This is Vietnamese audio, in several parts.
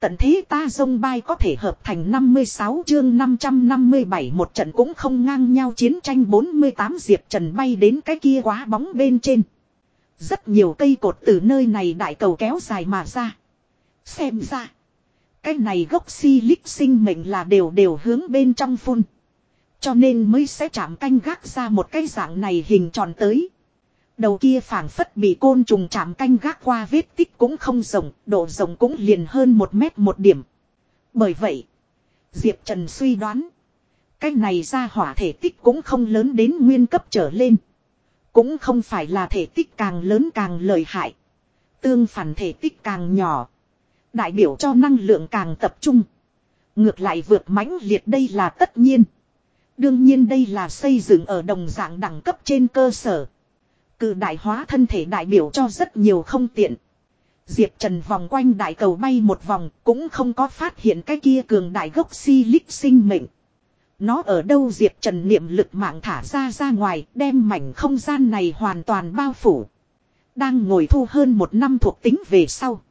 Tận thế ta dông bay có thể hợp thành 56 chương 557 một trận cũng không ngang nhau chiến tranh 48 Diệp Trần bay đến cái kia quá bóng bên trên. Rất nhiều cây cột từ nơi này đại cầu kéo dài mà ra. Xem ra. Cái này gốc si lích sinh mệnh là đều đều hướng bên trong phun. Cho nên mới sẽ chạm canh gác ra một cái dạng này hình tròn tới. Đầu kia phảng phất bị côn trùng chạm canh gác qua vết tích cũng không rộng, độ rộng cũng liền hơn một mét một điểm. Bởi vậy, Diệp Trần suy đoán, cái này ra hỏa thể tích cũng không lớn đến nguyên cấp trở lên. Cũng không phải là thể tích càng lớn càng lợi hại. Tương phản thể tích càng nhỏ. Đại biểu cho năng lượng càng tập trung. Ngược lại vượt mãnh liệt đây là tất nhiên. Đương nhiên đây là xây dựng ở đồng dạng đẳng cấp trên cơ sở. Cự đại hóa thân thể đại biểu cho rất nhiều không tiện. Diệp Trần vòng quanh đại cầu bay một vòng, cũng không có phát hiện cái kia cường đại gốc si lích sinh mệnh. Nó ở đâu Diệp Trần niệm lực mạng thả ra ra ngoài, đem mảnh không gian này hoàn toàn bao phủ. Đang ngồi thu hơn một năm thuộc tính về sau.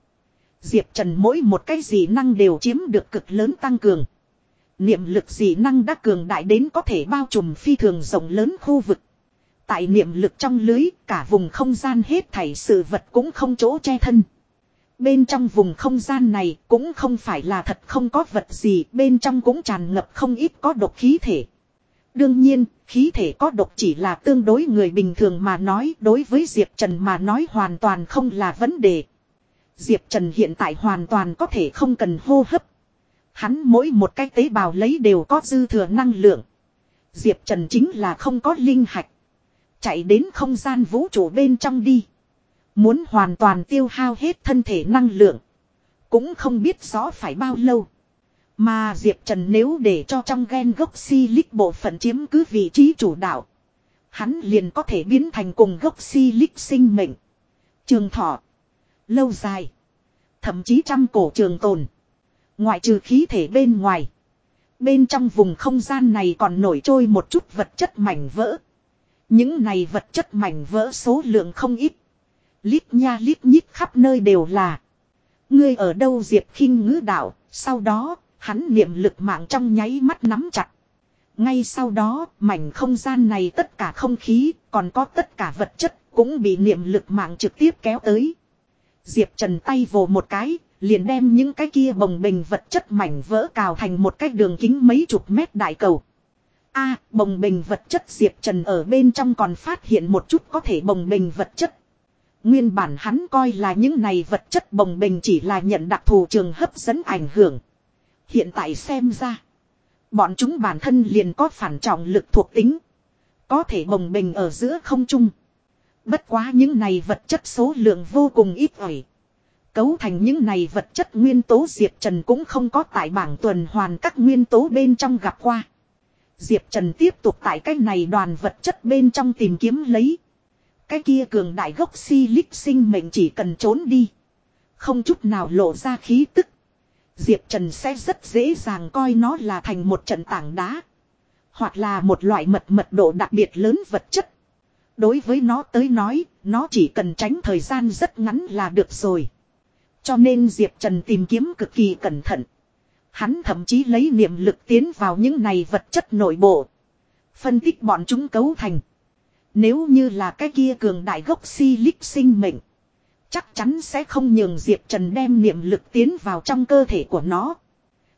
Diệp Trần mỗi một cái dị năng đều chiếm được cực lớn tăng cường. Niệm lực dị năng đã cường đại đến có thể bao trùm phi thường rộng lớn khu vực. Tại niệm lực trong lưới, cả vùng không gian hết thảy sự vật cũng không chỗ che thân. Bên trong vùng không gian này cũng không phải là thật không có vật gì, bên trong cũng tràn ngập không ít có độc khí thể. Đương nhiên, khí thể có độc chỉ là tương đối người bình thường mà nói, đối với Diệp Trần mà nói hoàn toàn không là vấn đề. Diệp Trần hiện tại hoàn toàn có thể không cần hô hấp. Hắn mỗi một cái tế bào lấy đều có dư thừa năng lượng. Diệp Trần chính là không có linh hạch. Chạy đến không gian vũ trụ bên trong đi. Muốn hoàn toàn tiêu hao hết thân thể năng lượng. Cũng không biết rõ phải bao lâu. Mà Diệp Trần nếu để cho trong gen gốc Silic bộ phận chiếm cứ vị trí chủ đạo. Hắn liền có thể biến thành cùng gốc Silic sinh mệnh. Trường thọ. Lâu dài. Thậm chí trăm cổ trường tồn. Ngoại trừ khí thể bên ngoài. Bên trong vùng không gian này còn nổi trôi một chút vật chất mảnh vỡ. Những này vật chất mảnh vỡ số lượng không ít. Lít nha lít nhít khắp nơi đều là. Ngươi ở đâu Diệp khinh ngữ đạo, sau đó, hắn niệm lực mạng trong nháy mắt nắm chặt. Ngay sau đó, mảnh không gian này tất cả không khí, còn có tất cả vật chất, cũng bị niệm lực mạng trực tiếp kéo tới. Diệp Trần tay vồ một cái, liền đem những cái kia bồng bình vật chất mảnh vỡ cào thành một cái đường kính mấy chục mét đại cầu. A, bồng bình vật chất Diệp Trần ở bên trong còn phát hiện một chút có thể bồng bình vật chất. Nguyên bản hắn coi là những này vật chất bồng bình chỉ là nhận đặc thù trường hấp dẫn ảnh hưởng. Hiện tại xem ra, bọn chúng bản thân liền có phản trọng lực thuộc tính. Có thể bồng bình ở giữa không trung. Bất quá những này vật chất số lượng vô cùng ít ỏi. Cấu thành những này vật chất nguyên tố Diệp Trần cũng không có tại bảng tuần hoàn các nguyên tố bên trong gặp qua. Diệp Trần tiếp tục tại cái này đoàn vật chất bên trong tìm kiếm lấy. Cái kia cường đại gốc si lích sinh mệnh chỉ cần trốn đi. Không chút nào lộ ra khí tức. Diệp Trần sẽ rất dễ dàng coi nó là thành một trận tảng đá. Hoặc là một loại mật mật độ đặc biệt lớn vật chất. Đối với nó tới nói, nó chỉ cần tránh thời gian rất ngắn là được rồi. Cho nên Diệp Trần tìm kiếm cực kỳ cẩn thận. Hắn thậm chí lấy niệm lực tiến vào những này vật chất nội bộ. Phân tích bọn chúng cấu thành. Nếu như là cái kia cường đại gốc si lích sinh mệnh. Chắc chắn sẽ không nhường Diệp Trần đem niệm lực tiến vào trong cơ thể của nó.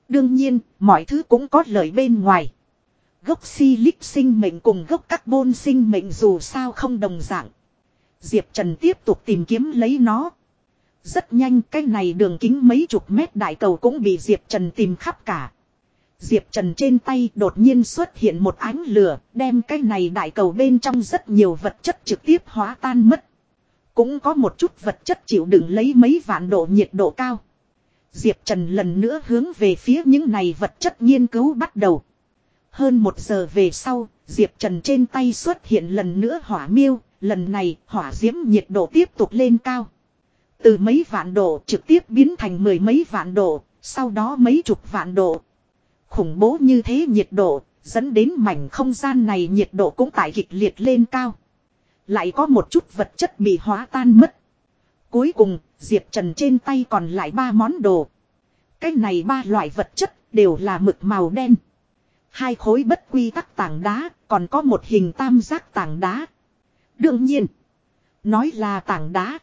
Đương nhiên, mọi thứ cũng có lợi bên ngoài. Gốc si lích sinh mệnh cùng gốc carbon sinh mệnh dù sao không đồng dạng. Diệp Trần tiếp tục tìm kiếm lấy nó. Rất nhanh cái này đường kính mấy chục mét đại cầu cũng bị Diệp Trần tìm khắp cả. Diệp Trần trên tay đột nhiên xuất hiện một ánh lửa, đem cái này đại cầu bên trong rất nhiều vật chất trực tiếp hóa tan mất. Cũng có một chút vật chất chịu đựng lấy mấy vạn độ nhiệt độ cao. Diệp Trần lần nữa hướng về phía những này vật chất nghiên cứu bắt đầu. Hơn một giờ về sau, Diệp Trần trên tay xuất hiện lần nữa hỏa miêu, lần này hỏa diễm nhiệt độ tiếp tục lên cao. Từ mấy vạn độ trực tiếp biến thành mười mấy vạn độ, sau đó mấy chục vạn độ. Khủng bố như thế nhiệt độ, dẫn đến mảnh không gian này nhiệt độ cũng tại kịch liệt lên cao. Lại có một chút vật chất bị hóa tan mất. Cuối cùng, Diệp Trần trên tay còn lại ba món đồ. Cái này ba loại vật chất đều là mực màu đen. Hai khối bất quy tắc tảng đá, còn có một hình tam giác tảng đá. Đương nhiên, nói là tảng đá.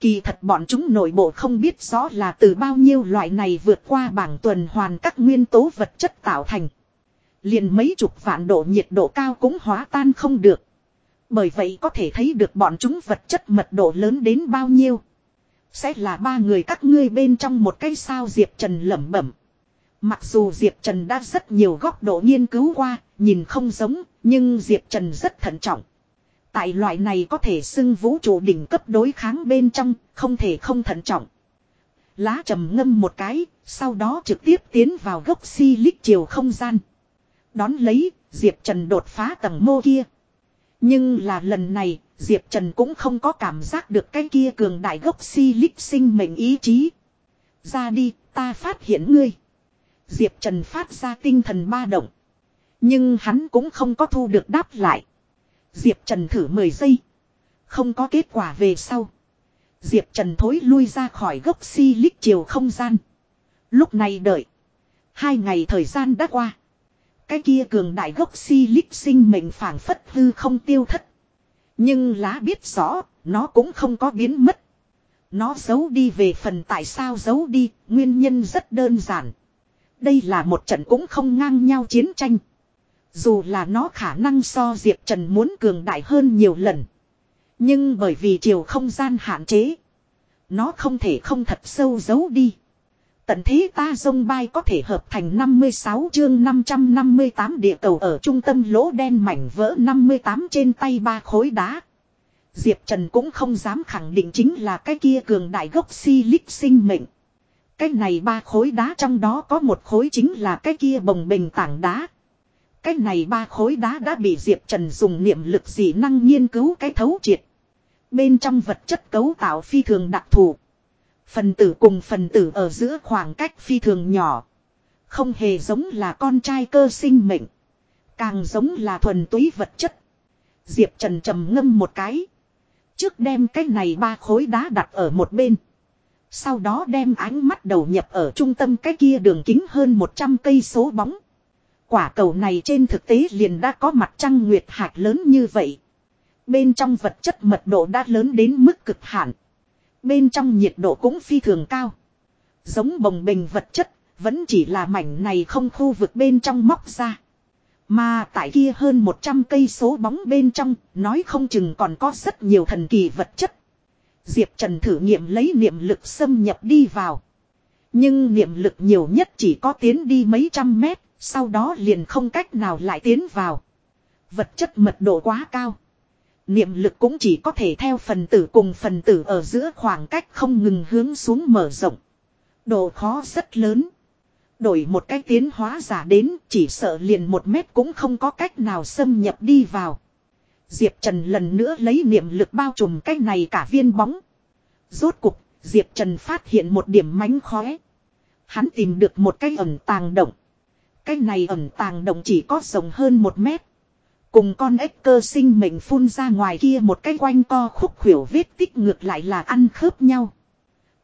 Kỳ thật bọn chúng nội bộ không biết rõ là từ bao nhiêu loại này vượt qua bảng tuần hoàn các nguyên tố vật chất tạo thành. Liền mấy chục vạn độ nhiệt độ cao cũng hóa tan không được. Bởi vậy có thể thấy được bọn chúng vật chất mật độ lớn đến bao nhiêu. Sẽ là ba người các ngươi bên trong một cái sao Diệp Trần lẩm bẩm. Mặc dù Diệp Trần đã rất nhiều góc độ nghiên cứu qua, nhìn không giống, nhưng Diệp Trần rất thận trọng. Tại loại này có thể xưng vũ trụ đỉnh cấp đối kháng bên trong, không thể không thận trọng. Lá trầm ngâm một cái, sau đó trực tiếp tiến vào gốc si lích chiều không gian. Đón lấy, Diệp Trần đột phá tầng mô kia. Nhưng là lần này, Diệp Trần cũng không có cảm giác được cái kia cường đại gốc si lích sinh mệnh ý chí. Ra đi, ta phát hiện ngươi. Diệp Trần phát ra tinh thần ba động. Nhưng hắn cũng không có thu được đáp lại. Diệp Trần thử 10 giây. Không có kết quả về sau. Diệp Trần thối lui ra khỏi gốc si lích chiều không gian. Lúc này đợi. Hai ngày thời gian đã qua. Cái kia cường đại gốc si lích sinh mệnh phản phất hư không tiêu thất. Nhưng lá biết rõ, nó cũng không có biến mất. Nó giấu đi về phần tại sao giấu đi, nguyên nhân rất đơn giản. Đây là một trận cũng không ngang nhau chiến tranh. Dù là nó khả năng so Diệp Trần muốn cường đại hơn nhiều lần. Nhưng bởi vì chiều không gian hạn chế. Nó không thể không thật sâu giấu đi. Tận thế ta dông bay có thể hợp thành 56 chương 558 địa cầu ở trung tâm lỗ đen mảnh vỡ 58 trên tay ba khối đá. Diệp Trần cũng không dám khẳng định chính là cái kia cường đại gốc si lích sinh mệnh. Cái này ba khối đá trong đó có một khối chính là cái kia bồng bình tảng đá. Cái này ba khối đá đã bị Diệp Trần dùng niệm lực dị năng nghiên cứu cái thấu triệt. Bên trong vật chất cấu tạo phi thường đặc thù. Phần tử cùng phần tử ở giữa khoảng cách phi thường nhỏ. Không hề giống là con trai cơ sinh mệnh. Càng giống là thuần túy vật chất. Diệp Trần trầm ngâm một cái. Trước đem cái này ba khối đá đặt ở một bên. Sau đó đem ánh mắt đầu nhập ở trung tâm cái kia đường kính hơn 100 cây số bóng. Quả cầu này trên thực tế liền đã có mặt trăng nguyệt hạt lớn như vậy. Bên trong vật chất mật độ đã lớn đến mức cực hạn. Bên trong nhiệt độ cũng phi thường cao. Giống bồng bình vật chất, vẫn chỉ là mảnh này không khu vực bên trong móc ra. Mà tại kia hơn 100 cây số bóng bên trong, nói không chừng còn có rất nhiều thần kỳ vật chất. Diệp Trần thử nghiệm lấy niệm lực xâm nhập đi vào. Nhưng niệm lực nhiều nhất chỉ có tiến đi mấy trăm mét, sau đó liền không cách nào lại tiến vào. Vật chất mật độ quá cao. Niệm lực cũng chỉ có thể theo phần tử cùng phần tử ở giữa khoảng cách không ngừng hướng xuống mở rộng. Độ khó rất lớn. Đổi một cách tiến hóa giả đến chỉ sợ liền một mét cũng không có cách nào xâm nhập đi vào. Diệp Trần lần nữa lấy niệm lực bao trùm cái này cả viên bóng. Rốt cục, Diệp Trần phát hiện một điểm mánh khóe. Hắn tìm được một cái ẩn tàng động. Cái này ẩn tàng động chỉ có rộng hơn một mét. Cùng con ếch cơ sinh mệnh phun ra ngoài kia một cái quanh co khúc khuỷu vết tích ngược lại là ăn khớp nhau.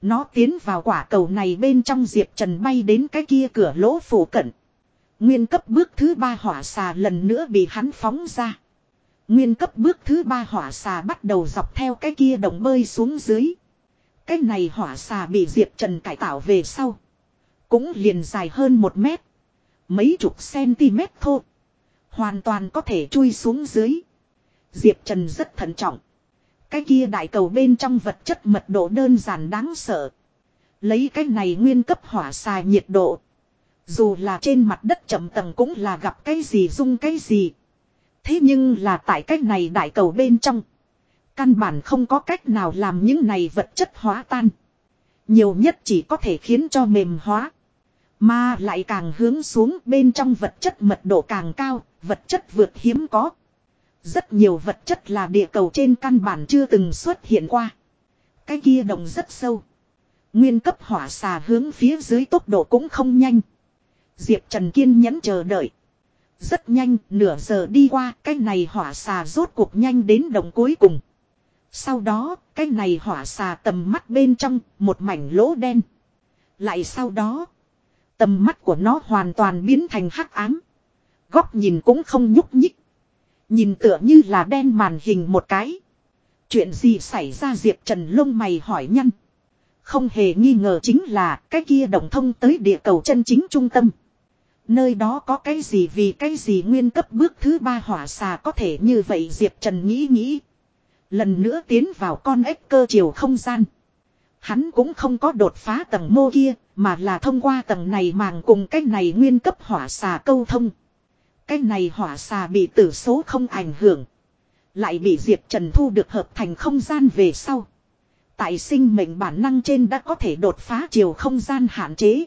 Nó tiến vào quả cầu này bên trong Diệp Trần bay đến cái kia cửa lỗ phủ cận. Nguyên cấp bước thứ ba hỏa xà lần nữa bị hắn phóng ra. Nguyên cấp bước thứ ba hỏa xà bắt đầu dọc theo cái kia đồng bơi xuống dưới. Cái này hỏa xà bị Diệp Trần cải tạo về sau. Cũng liền dài hơn một mét. Mấy chục cm thôi. Hoàn toàn có thể chui xuống dưới. Diệp Trần rất thận trọng. Cái kia đại cầu bên trong vật chất mật độ đơn giản đáng sợ. Lấy cái này nguyên cấp hỏa xài nhiệt độ. Dù là trên mặt đất chậm tầng cũng là gặp cái gì dung cái gì. Thế nhưng là tại cái này đại cầu bên trong. Căn bản không có cách nào làm những này vật chất hóa tan. Nhiều nhất chỉ có thể khiến cho mềm hóa. Mà lại càng hướng xuống bên trong vật chất mật độ càng cao, vật chất vượt hiếm có. Rất nhiều vật chất là địa cầu trên căn bản chưa từng xuất hiện qua. Cái kia động rất sâu. Nguyên cấp hỏa xà hướng phía dưới tốc độ cũng không nhanh. Diệp Trần kiên nhẫn chờ đợi. Rất nhanh, nửa giờ đi qua, cái này hỏa xà rốt cuộc nhanh đến đồng cuối cùng. Sau đó, cái này hỏa xà tầm mắt bên trong, một mảnh lỗ đen. Lại sau đó, Tầm mắt của nó hoàn toàn biến thành hắc ám. Góc nhìn cũng không nhúc nhích. Nhìn tựa như là đen màn hình một cái. Chuyện gì xảy ra Diệp Trần lông mày hỏi nhăn. Không hề nghi ngờ chính là cái kia đồng thông tới địa cầu chân chính trung tâm. Nơi đó có cái gì vì cái gì nguyên cấp bước thứ ba hỏa xà có thể như vậy Diệp Trần nghĩ nghĩ. Lần nữa tiến vào con ếch cơ chiều không gian. Hắn cũng không có đột phá tầng mô kia, mà là thông qua tầng này màng cùng cái này nguyên cấp hỏa xà câu thông. Cái này hỏa xà bị tử số không ảnh hưởng. Lại bị Diệp Trần thu được hợp thành không gian về sau. Tại sinh mệnh bản năng trên đã có thể đột phá chiều không gian hạn chế.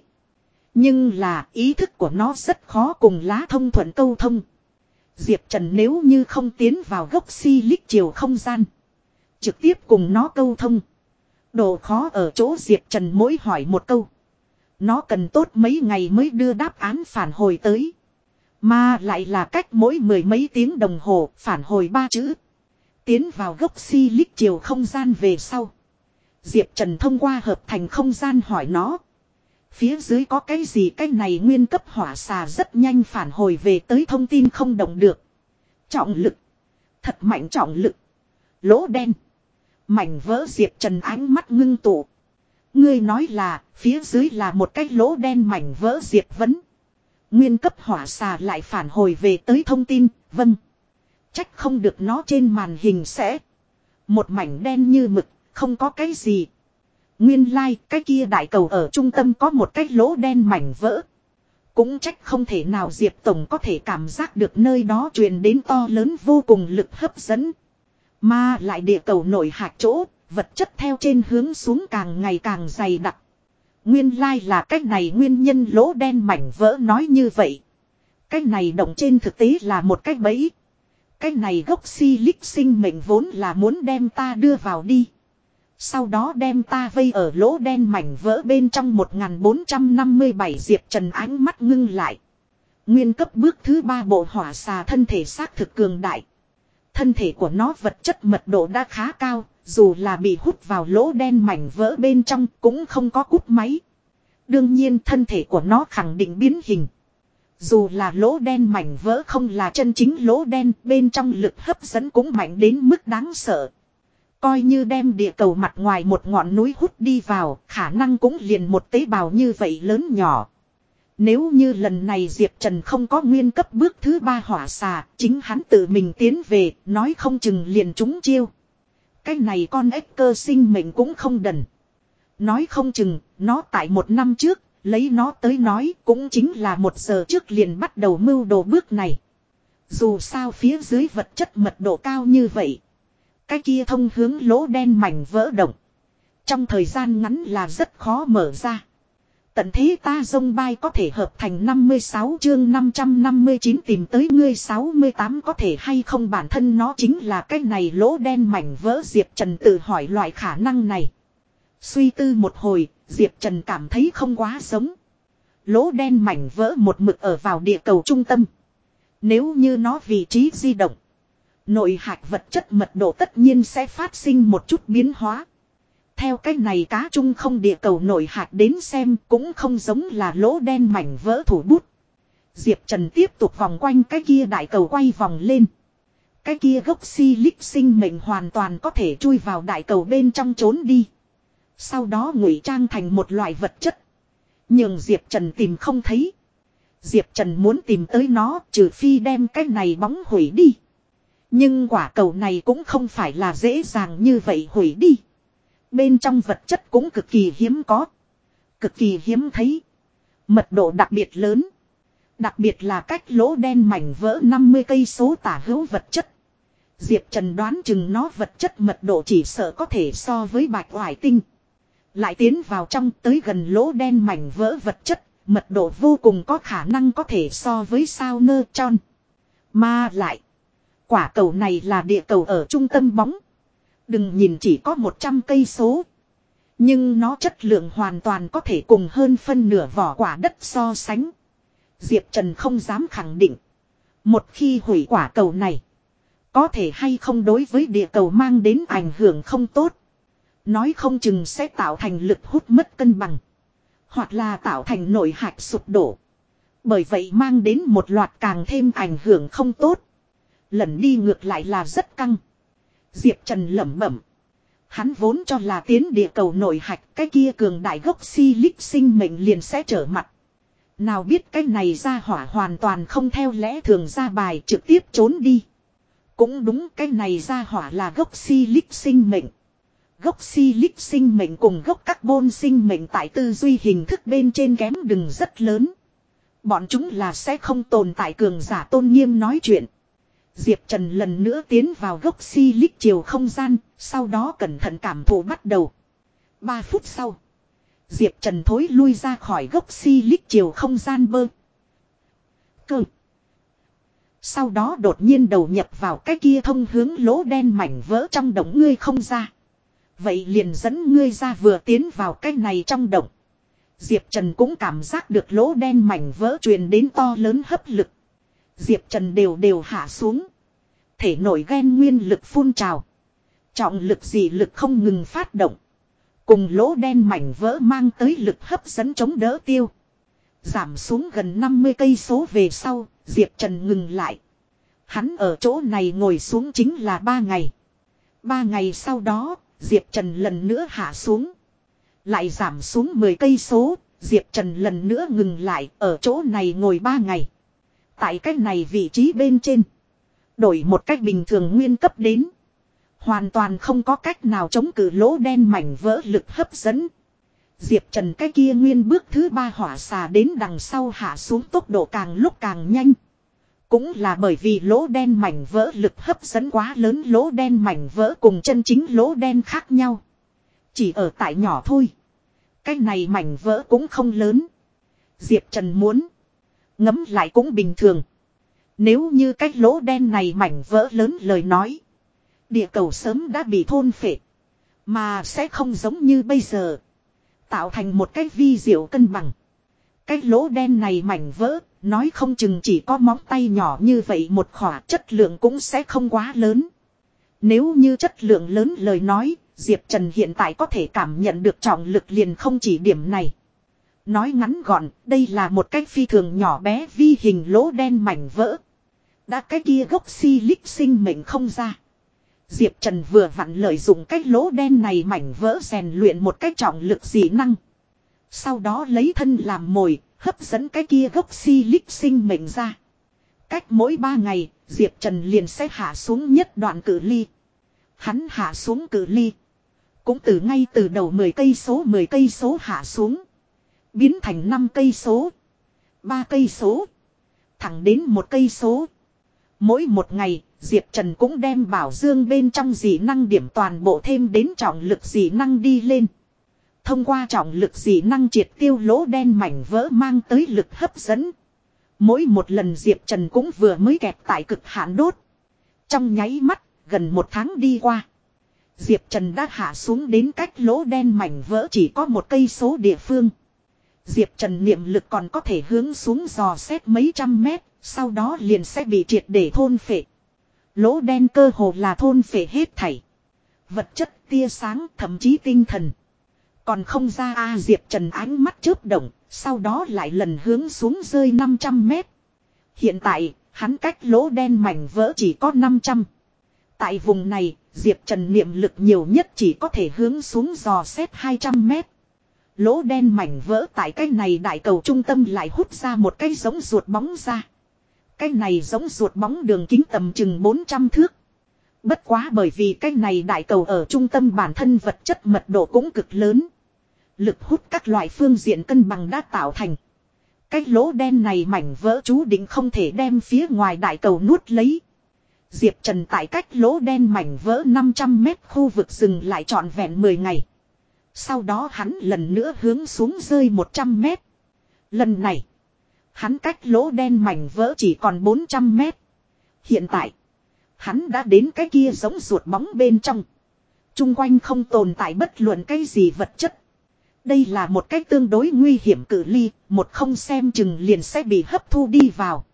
Nhưng là ý thức của nó rất khó cùng lá thông thuận câu thông. Diệp Trần nếu như không tiến vào gốc si lích chiều không gian. Trực tiếp cùng nó câu thông. Độ khó ở chỗ Diệp Trần mỗi hỏi một câu. Nó cần tốt mấy ngày mới đưa đáp án phản hồi tới. Mà lại là cách mỗi mười mấy tiếng đồng hồ phản hồi ba chữ. Tiến vào gốc si lít chiều không gian về sau. Diệp Trần thông qua hợp thành không gian hỏi nó. Phía dưới có cái gì cái này nguyên cấp hỏa xà rất nhanh phản hồi về tới thông tin không động được. Trọng lực. Thật mạnh trọng lực. Lỗ đen. Mảnh vỡ Diệp Trần ánh mắt ngưng tụ. Ngươi nói là, phía dưới là một cái lỗ đen mảnh vỡ Diệp Vấn. Nguyên cấp hỏa xà lại phản hồi về tới thông tin, vâng. Trách không được nó trên màn hình sẽ. Một mảnh đen như mực, không có cái gì. Nguyên lai, like, cái kia đại cầu ở trung tâm có một cái lỗ đen mảnh vỡ. Cũng trách không thể nào Diệp Tổng có thể cảm giác được nơi đó truyền đến to lớn vô cùng lực hấp dẫn. Mà lại địa cầu nổi hạt chỗ, vật chất theo trên hướng xuống càng ngày càng dày đặc. Nguyên lai là cách này nguyên nhân lỗ đen mảnh vỡ nói như vậy. cách này động trên thực tế là một cách bẫy. cách này gốc si lích sinh mệnh vốn là muốn đem ta đưa vào đi. Sau đó đem ta vây ở lỗ đen mảnh vỡ bên trong 1457 diệp trần ánh mắt ngưng lại. Nguyên cấp bước thứ ba bộ hỏa xà thân thể xác thực cường đại. Thân thể của nó vật chất mật độ đã khá cao, dù là bị hút vào lỗ đen mảnh vỡ bên trong cũng không có cúp máy. Đương nhiên thân thể của nó khẳng định biến hình. Dù là lỗ đen mảnh vỡ không là chân chính lỗ đen bên trong lực hấp dẫn cũng mạnh đến mức đáng sợ. Coi như đem địa cầu mặt ngoài một ngọn núi hút đi vào, khả năng cũng liền một tế bào như vậy lớn nhỏ. Nếu như lần này Diệp Trần không có nguyên cấp bước thứ ba hỏa xà, chính hắn tự mình tiến về, nói không chừng liền trúng chiêu. Cái này con ếch cơ sinh mệnh cũng không đần. Nói không chừng, nó tại một năm trước, lấy nó tới nói cũng chính là một giờ trước liền bắt đầu mưu đồ bước này. Dù sao phía dưới vật chất mật độ cao như vậy. Cái kia thông hướng lỗ đen mảnh vỡ động. Trong thời gian ngắn là rất khó mở ra. Tận thế ta dông bay có thể hợp thành 56 chương 559 tìm tới ngươi 68 có thể hay không bản thân nó chính là cái này lỗ đen mảnh vỡ Diệp Trần tự hỏi loại khả năng này. Suy tư một hồi, Diệp Trần cảm thấy không quá giống. Lỗ đen mảnh vỡ một mực ở vào địa cầu trung tâm. Nếu như nó vị trí di động. Nội hạch vật chất mật độ tất nhiên sẽ phát sinh một chút biến hóa. Theo cách này cá chung không địa cầu nội hạt đến xem cũng không giống là lỗ đen mảnh vỡ thủ bút. Diệp Trần tiếp tục vòng quanh cái kia đại cầu quay vòng lên. Cái kia gốc si lích sinh mệnh hoàn toàn có thể chui vào đại cầu bên trong trốn đi. Sau đó ngụy trang thành một loại vật chất. Nhưng Diệp Trần tìm không thấy. Diệp Trần muốn tìm tới nó, trừ phi đem cái này bóng hủy đi. Nhưng quả cầu này cũng không phải là dễ dàng như vậy hủy đi. Bên trong vật chất cũng cực kỳ hiếm có. Cực kỳ hiếm thấy. Mật độ đặc biệt lớn. Đặc biệt là cách lỗ đen mảnh vỡ 50 cây số tả hữu vật chất. Diệp Trần đoán chừng nó vật chất mật độ chỉ sợ có thể so với bạch hoài tinh. Lại tiến vào trong tới gần lỗ đen mảnh vỡ vật chất, mật độ vô cùng có khả năng có thể so với sao nơ tròn. Mà lại, quả cầu này là địa cầu ở trung tâm bóng. Đừng nhìn chỉ có 100 cây số. Nhưng nó chất lượng hoàn toàn có thể cùng hơn phân nửa vỏ quả đất so sánh. Diệp Trần không dám khẳng định. Một khi hủy quả cầu này. Có thể hay không đối với địa cầu mang đến ảnh hưởng không tốt. Nói không chừng sẽ tạo thành lực hút mất cân bằng. Hoặc là tạo thành nội hạch sụp đổ. Bởi vậy mang đến một loạt càng thêm ảnh hưởng không tốt. Lần đi ngược lại là rất căng. Diệp Trần lẩm bẩm. Hắn vốn cho là tiến địa cầu nội hạch, cái kia cường đại gốc si lích sinh mệnh liền sẽ trở mặt. Nào biết cái này ra hỏa hoàn toàn không theo lẽ thường ra bài trực tiếp trốn đi. Cũng đúng cái này ra hỏa là gốc si lích sinh mệnh. Gốc si lích sinh mệnh cùng gốc carbon sinh mệnh tại tư duy hình thức bên trên kém đừng rất lớn. Bọn chúng là sẽ không tồn tại cường giả tôn nghiêm nói chuyện. Diệp Trần lần nữa tiến vào gốc si lích chiều không gian, sau đó cẩn thận cảm thụ bắt đầu. Ba phút sau, Diệp Trần thối lui ra khỏi gốc si lích chiều không gian bơ. Cơ. Sau đó đột nhiên đầu nhập vào cái kia thông hướng lỗ đen mảnh vỡ trong động ngươi không ra. Vậy liền dẫn ngươi ra vừa tiến vào cái này trong động. Diệp Trần cũng cảm giác được lỗ đen mảnh vỡ truyền đến to lớn hấp lực. Diệp Trần đều đều hạ xuống. Thể nổi ghen nguyên lực phun trào. Trọng lực dị lực không ngừng phát động. Cùng lỗ đen mảnh vỡ mang tới lực hấp dẫn chống đỡ tiêu. Giảm xuống gần 50 cây số về sau, Diệp Trần ngừng lại. Hắn ở chỗ này ngồi xuống chính là 3 ngày. 3 ngày sau đó, Diệp Trần lần nữa hạ xuống. Lại giảm xuống 10 cây số, Diệp Trần lần nữa ngừng lại ở chỗ này ngồi 3 ngày. Tại cách này vị trí bên trên. Đổi một cách bình thường nguyên cấp đến. Hoàn toàn không có cách nào chống cự lỗ đen mảnh vỡ lực hấp dẫn. Diệp Trần cái kia nguyên bước thứ ba hỏa xà đến đằng sau hạ xuống tốc độ càng lúc càng nhanh. Cũng là bởi vì lỗ đen mảnh vỡ lực hấp dẫn quá lớn, lỗ đen mảnh vỡ cùng chân chính lỗ đen khác nhau. Chỉ ở tại nhỏ thôi. Cái này mảnh vỡ cũng không lớn. Diệp Trần muốn. Ngấm lại cũng bình thường. Nếu như cái lỗ đen này mảnh vỡ lớn lời nói. Địa cầu sớm đã bị thôn phệ. Mà sẽ không giống như bây giờ. Tạo thành một cái vi diệu cân bằng. Cái lỗ đen này mảnh vỡ, nói không chừng chỉ có móng tay nhỏ như vậy một khỏa chất lượng cũng sẽ không quá lớn. Nếu như chất lượng lớn lời nói, Diệp Trần hiện tại có thể cảm nhận được trọng lực liền không chỉ điểm này. Nói ngắn gọn, đây là một cái phi thường nhỏ bé vi hình lỗ đen mảnh vỡ. Đã cái kia gốc si lích sinh mệnh không ra. Diệp Trần vừa vặn lợi dụng cái lỗ đen này mảnh vỡ rèn luyện một cái trọng lực dị năng. Sau đó lấy thân làm mồi, hấp dẫn cái kia gốc si lích sinh mệnh ra. Cách mỗi ba ngày, Diệp Trần liền sẽ hạ xuống nhất đoạn cử ly. Hắn hạ xuống cử ly. Cũng từ ngay từ đầu 10 cây số 10 cây số hạ xuống. Biến thành 5 cây số. 3 cây số. Thẳng đến một cây số. Mỗi một ngày, Diệp Trần cũng đem bảo dương bên trong dị năng điểm toàn bộ thêm đến trọng lực dị năng đi lên. Thông qua trọng lực dị năng triệt tiêu lỗ đen mảnh vỡ mang tới lực hấp dẫn. Mỗi một lần Diệp Trần cũng vừa mới kẹt tại cực hạn đốt. Trong nháy mắt, gần một tháng đi qua. Diệp Trần đã hạ xuống đến cách lỗ đen mảnh vỡ chỉ có một cây số địa phương. Diệp Trần niệm lực còn có thể hướng xuống dò xét mấy trăm mét, sau đó liền sẽ bị triệt để thôn phệ. Lỗ đen cơ hồ là thôn phệ hết thảy. Vật chất, tia sáng, thậm chí tinh thần. Còn không ra A Diệp Trần ánh mắt chớp động, sau đó lại lần hướng xuống rơi 500 mét. Hiện tại, hắn cách lỗ đen mảnh vỡ chỉ có 500. Tại vùng này, Diệp Trần niệm lực nhiều nhất chỉ có thể hướng xuống dò xét 200 mét. Lỗ đen mảnh vỡ tại cái này đại cầu trung tâm lại hút ra một cái giống ruột bóng ra. Cái này giống ruột bóng đường kính tầm chừng 400 thước. Bất quá bởi vì cái này đại cầu ở trung tâm bản thân vật chất mật độ cũng cực lớn. Lực hút các loại phương diện cân bằng đã tạo thành. Cái lỗ đen này mảnh vỡ chú định không thể đem phía ngoài đại cầu nuốt lấy. Diệp Trần tại cách lỗ đen mảnh vỡ 500 mét khu vực rừng lại trọn vẹn 10 ngày. Sau đó hắn lần nữa hướng xuống rơi 100 mét. Lần này, hắn cách lỗ đen mảnh vỡ chỉ còn 400 mét. Hiện tại, hắn đã đến cái kia giống ruột bóng bên trong. Trung quanh không tồn tại bất luận cái gì vật chất. Đây là một cách tương đối nguy hiểm cử ly, một không xem chừng liền sẽ bị hấp thu đi vào.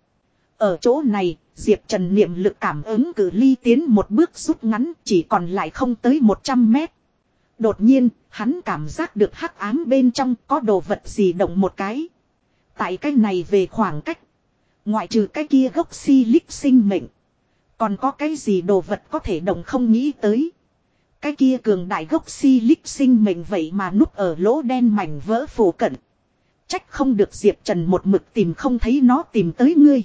Ở chỗ này, Diệp Trần niệm lực cảm ứng cử ly tiến một bước rút ngắn chỉ còn lại không tới 100 mét. Đột nhiên, hắn cảm giác được hắc ám bên trong có đồ vật gì động một cái. Tại cái này về khoảng cách. Ngoại trừ cái kia gốc si lích sinh mệnh. Còn có cái gì đồ vật có thể động không nghĩ tới. Cái kia cường đại gốc si lích sinh mệnh vậy mà núp ở lỗ đen mảnh vỡ phổ cận. Trách không được Diệp Trần một mực tìm không thấy nó tìm tới ngươi.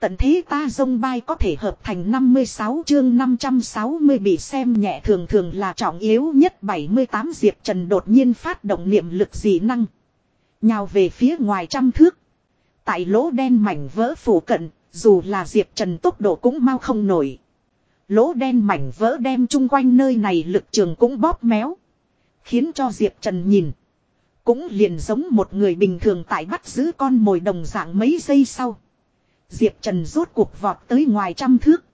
Tận thế ta dông bay có thể hợp thành 56 chương 560 bị xem nhẹ thường thường là trọng yếu nhất 78 Diệp Trần đột nhiên phát động niệm lực dị năng. Nhào về phía ngoài trăm thước. Tại lỗ đen mảnh vỡ phủ cận, dù là Diệp Trần tốc độ cũng mau không nổi. Lỗ đen mảnh vỡ đem chung quanh nơi này lực trường cũng bóp méo. Khiến cho Diệp Trần nhìn. Cũng liền giống một người bình thường tại bắt giữ con mồi đồng dạng mấy giây sau. Diệp Trần rốt cuộc vọt tới ngoài trăm thước.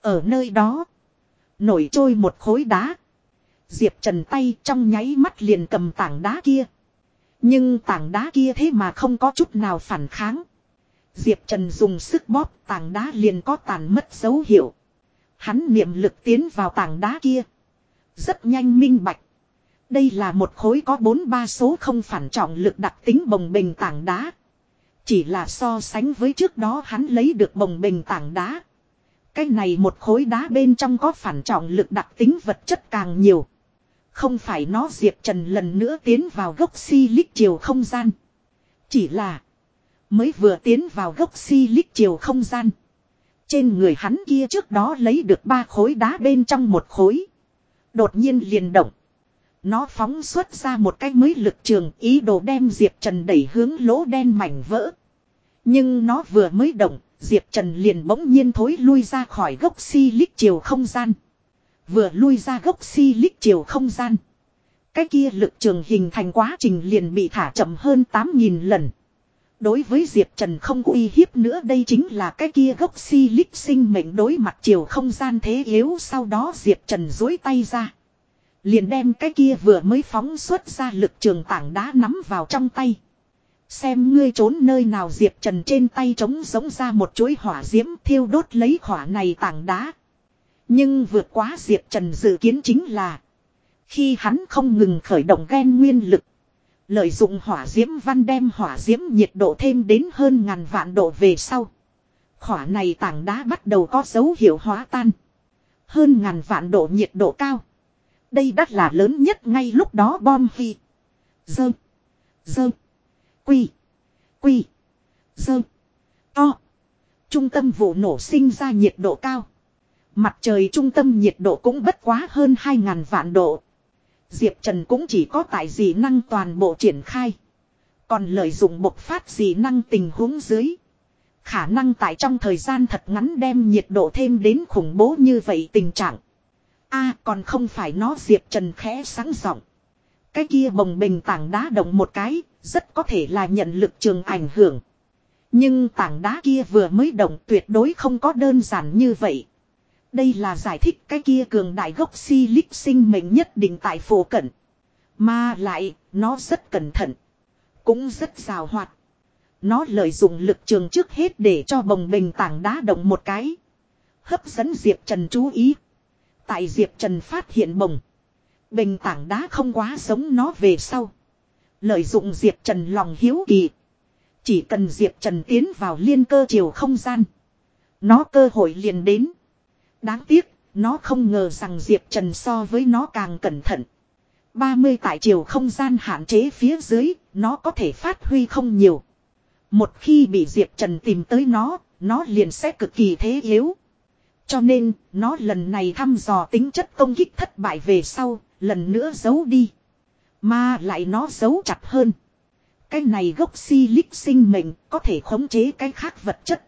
Ở nơi đó. Nổi trôi một khối đá. Diệp Trần tay trong nháy mắt liền cầm tảng đá kia. Nhưng tảng đá kia thế mà không có chút nào phản kháng. Diệp Trần dùng sức bóp tảng đá liền có tàn mất dấu hiệu. Hắn niệm lực tiến vào tảng đá kia. Rất nhanh minh bạch. Đây là một khối có bốn ba số không phản trọng lực đặc tính bồng bình tảng đá. Chỉ là so sánh với trước đó hắn lấy được bồng bình tảng đá. Cái này một khối đá bên trong có phản trọng lực đặc tính vật chất càng nhiều. Không phải nó Diệp Trần lần nữa tiến vào gốc si lít chiều không gian. Chỉ là, mới vừa tiến vào gốc si lít chiều không gian. Trên người hắn kia trước đó lấy được ba khối đá bên trong một khối. Đột nhiên liền động. Nó phóng xuất ra một cái mới lực trường ý đồ đem Diệp Trần đẩy hướng lỗ đen mảnh vỡ. Nhưng nó vừa mới động, Diệp Trần liền bỗng nhiên thối lui ra khỏi gốc si lích chiều không gian. Vừa lui ra gốc si lích chiều không gian. Cái kia lực trường hình thành quá trình liền bị thả chậm hơn 8.000 lần. Đối với Diệp Trần không uy hiếp nữa đây chính là cái kia gốc si lích sinh mệnh đối mặt chiều không gian thế yếu sau đó Diệp Trần dối tay ra. Liền đem cái kia vừa mới phóng xuất ra lực trường tảng đá nắm vào trong tay. Xem ngươi trốn nơi nào Diệp Trần trên tay trống giống ra một chuỗi hỏa diễm thiêu đốt lấy hỏa này tảng đá. Nhưng vượt quá Diệp Trần dự kiến chính là, khi hắn không ngừng khởi động ghen nguyên lực. Lợi dụng hỏa diễm văn đem hỏa diễm nhiệt độ thêm đến hơn ngàn vạn độ về sau. Hỏa này tảng đá bắt đầu có dấu hiệu hóa tan. Hơn ngàn vạn độ nhiệt độ cao. Đây đắt là lớn nhất ngay lúc đó bom phi. Dơ. Dơ. Quy. Quy. Dơ. To. Trung tâm vụ nổ sinh ra nhiệt độ cao. Mặt trời trung tâm nhiệt độ cũng bất quá hơn 2.000 vạn độ. Diệp Trần cũng chỉ có tại dị năng toàn bộ triển khai. Còn lợi dụng bộc phát dị năng tình huống dưới. Khả năng tại trong thời gian thật ngắn đem nhiệt độ thêm đến khủng bố như vậy tình trạng a còn không phải nó Diệp Trần khẽ sáng giọng Cái kia bồng bình tảng đá động một cái, rất có thể là nhận lực trường ảnh hưởng. Nhưng tảng đá kia vừa mới động tuyệt đối không có đơn giản như vậy. Đây là giải thích cái kia cường đại gốc si lích sinh mệnh nhất định tại phổ cận. Mà lại, nó rất cẩn thận. Cũng rất rào hoạt. Nó lợi dụng lực trường trước hết để cho bồng bình tảng đá động một cái. Hấp dẫn Diệp Trần chú ý. Tại Diệp Trần phát hiện bồng. Bình tảng đá không quá giống nó về sau. Lợi dụng Diệp Trần lòng hiếu kỳ. Chỉ cần Diệp Trần tiến vào liên cơ chiều không gian. Nó cơ hội liền đến. Đáng tiếc, nó không ngờ rằng Diệp Trần so với nó càng cẩn thận. 30 tại chiều không gian hạn chế phía dưới, nó có thể phát huy không nhiều. Một khi bị Diệp Trần tìm tới nó, nó liền sẽ cực kỳ thế yếu. Cho nên, nó lần này thăm dò tính chất công kích thất bại về sau, lần nữa giấu đi. Mà lại nó giấu chặt hơn. Cái này gốc si lích sinh mệnh có thể khống chế cái khác vật chất.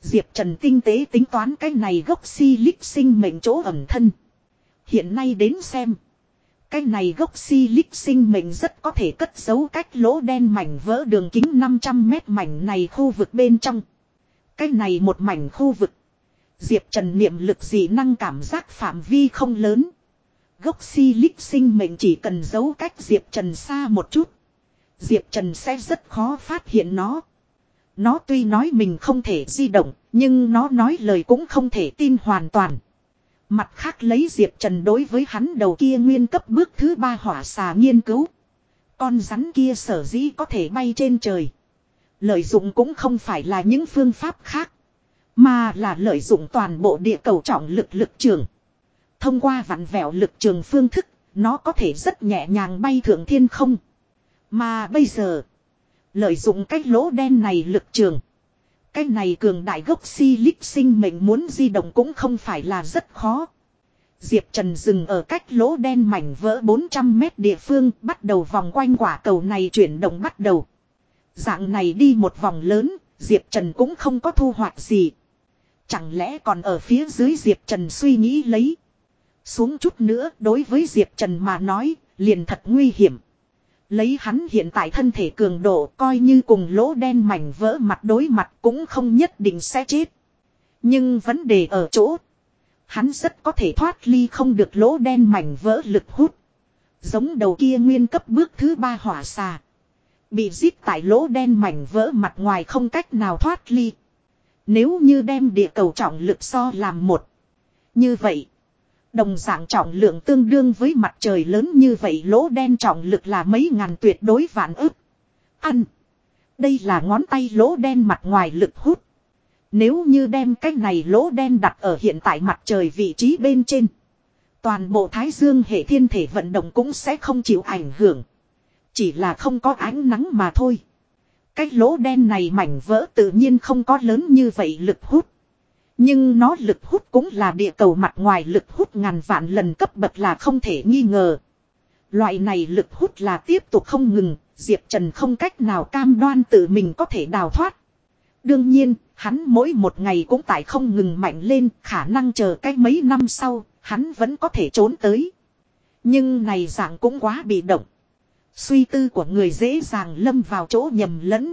Diệp Trần tinh tế tính toán cái này gốc si lích sinh mệnh chỗ ẩm thân. Hiện nay đến xem. Cái này gốc si lích sinh mệnh rất có thể cất giấu cách lỗ đen mảnh vỡ đường kính 500 mét mảnh này khu vực bên trong. Cái này một mảnh khu vực. Diệp Trần niệm lực dị năng cảm giác phạm vi không lớn. Gốc si lích sinh mệnh chỉ cần giấu cách Diệp Trần xa một chút. Diệp Trần sẽ rất khó phát hiện nó. Nó tuy nói mình không thể di động, nhưng nó nói lời cũng không thể tin hoàn toàn. Mặt khác lấy Diệp Trần đối với hắn đầu kia nguyên cấp bước thứ ba hỏa xà nghiên cứu. Con rắn kia sở dĩ có thể bay trên trời. Lợi dụng cũng không phải là những phương pháp khác. Mà là lợi dụng toàn bộ địa cầu trọng lực lực trường. Thông qua vặn vẹo lực trường phương thức, nó có thể rất nhẹ nhàng bay thượng thiên không. Mà bây giờ, lợi dụng cách lỗ đen này lực trường. Cái này cường đại gốc si lích sinh mệnh muốn di động cũng không phải là rất khó. Diệp Trần dừng ở cách lỗ đen mảnh vỡ 400 mét địa phương bắt đầu vòng quanh quả cầu này chuyển động bắt đầu. Dạng này đi một vòng lớn, Diệp Trần cũng không có thu hoạch gì. Chẳng lẽ còn ở phía dưới Diệp Trần suy nghĩ lấy. Xuống chút nữa đối với Diệp Trần mà nói, liền thật nguy hiểm. Lấy hắn hiện tại thân thể cường độ coi như cùng lỗ đen mảnh vỡ mặt đối mặt cũng không nhất định sẽ chết. Nhưng vấn đề ở chỗ. Hắn rất có thể thoát ly không được lỗ đen mảnh vỡ lực hút. Giống đầu kia nguyên cấp bước thứ ba hỏa xà. Bị giết tại lỗ đen mảnh vỡ mặt ngoài không cách nào thoát ly. Nếu như đem địa cầu trọng lực so làm một. Như vậy. Đồng dạng trọng lượng tương đương với mặt trời lớn như vậy, lỗ đen trọng lực là mấy ngàn tuyệt đối vạn ức. Ăn. Đây là ngón tay lỗ đen mặt ngoài lực hút. Nếu như đem cái này lỗ đen đặt ở hiện tại mặt trời vị trí bên trên. Toàn bộ thái dương hệ thiên thể vận động cũng sẽ không chịu ảnh hưởng. Chỉ là không có ánh nắng mà thôi. Cái lỗ đen này mảnh vỡ tự nhiên không có lớn như vậy lực hút. Nhưng nó lực hút cũng là địa cầu mặt ngoài lực hút ngàn vạn lần cấp bậc là không thể nghi ngờ. Loại này lực hút là tiếp tục không ngừng, Diệp Trần không cách nào cam đoan tự mình có thể đào thoát. Đương nhiên, hắn mỗi một ngày cũng tại không ngừng mạnh lên, khả năng chờ cách mấy năm sau, hắn vẫn có thể trốn tới. Nhưng này dạng cũng quá bị động. Suy tư của người dễ dàng lâm vào chỗ nhầm lẫn.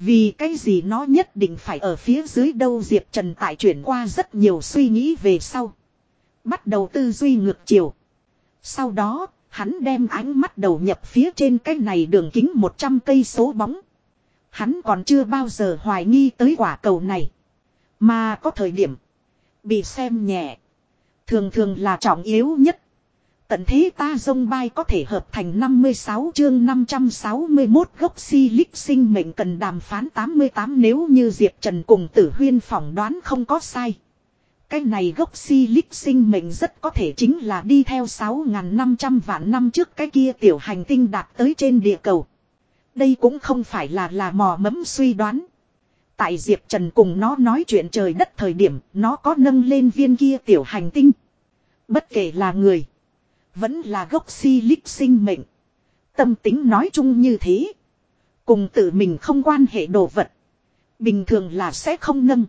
Vì cái gì nó nhất định phải ở phía dưới đâu Diệp Trần tại chuyển qua rất nhiều suy nghĩ về sau. Bắt đầu tư duy ngược chiều. Sau đó, hắn đem ánh mắt đầu nhập phía trên cái này đường kính 100 cây số bóng. Hắn còn chưa bao giờ hoài nghi tới quả cầu này. Mà có thời điểm, bị xem nhẹ. Thường thường là trọng yếu nhất. Tận thế ta dông bay có thể hợp thành 56 chương 561 gốc si lích sinh mệnh cần đàm phán 88 nếu như Diệp Trần cùng tử huyên phỏng đoán không có sai. Cái này gốc si lích sinh mệnh rất có thể chính là đi theo 6.500 vạn năm trước cái kia tiểu hành tinh đạt tới trên địa cầu. Đây cũng không phải là là mò mẫm suy đoán. Tại Diệp Trần cùng nó nói chuyện trời đất thời điểm, nó có nâng lên viên kia tiểu hành tinh. Bất kể là người vẫn là gốc si lích sinh mệnh. Tâm tính nói chung như thế. Cùng tự mình không quan hệ đồ vật. Bình thường là sẽ không nâng.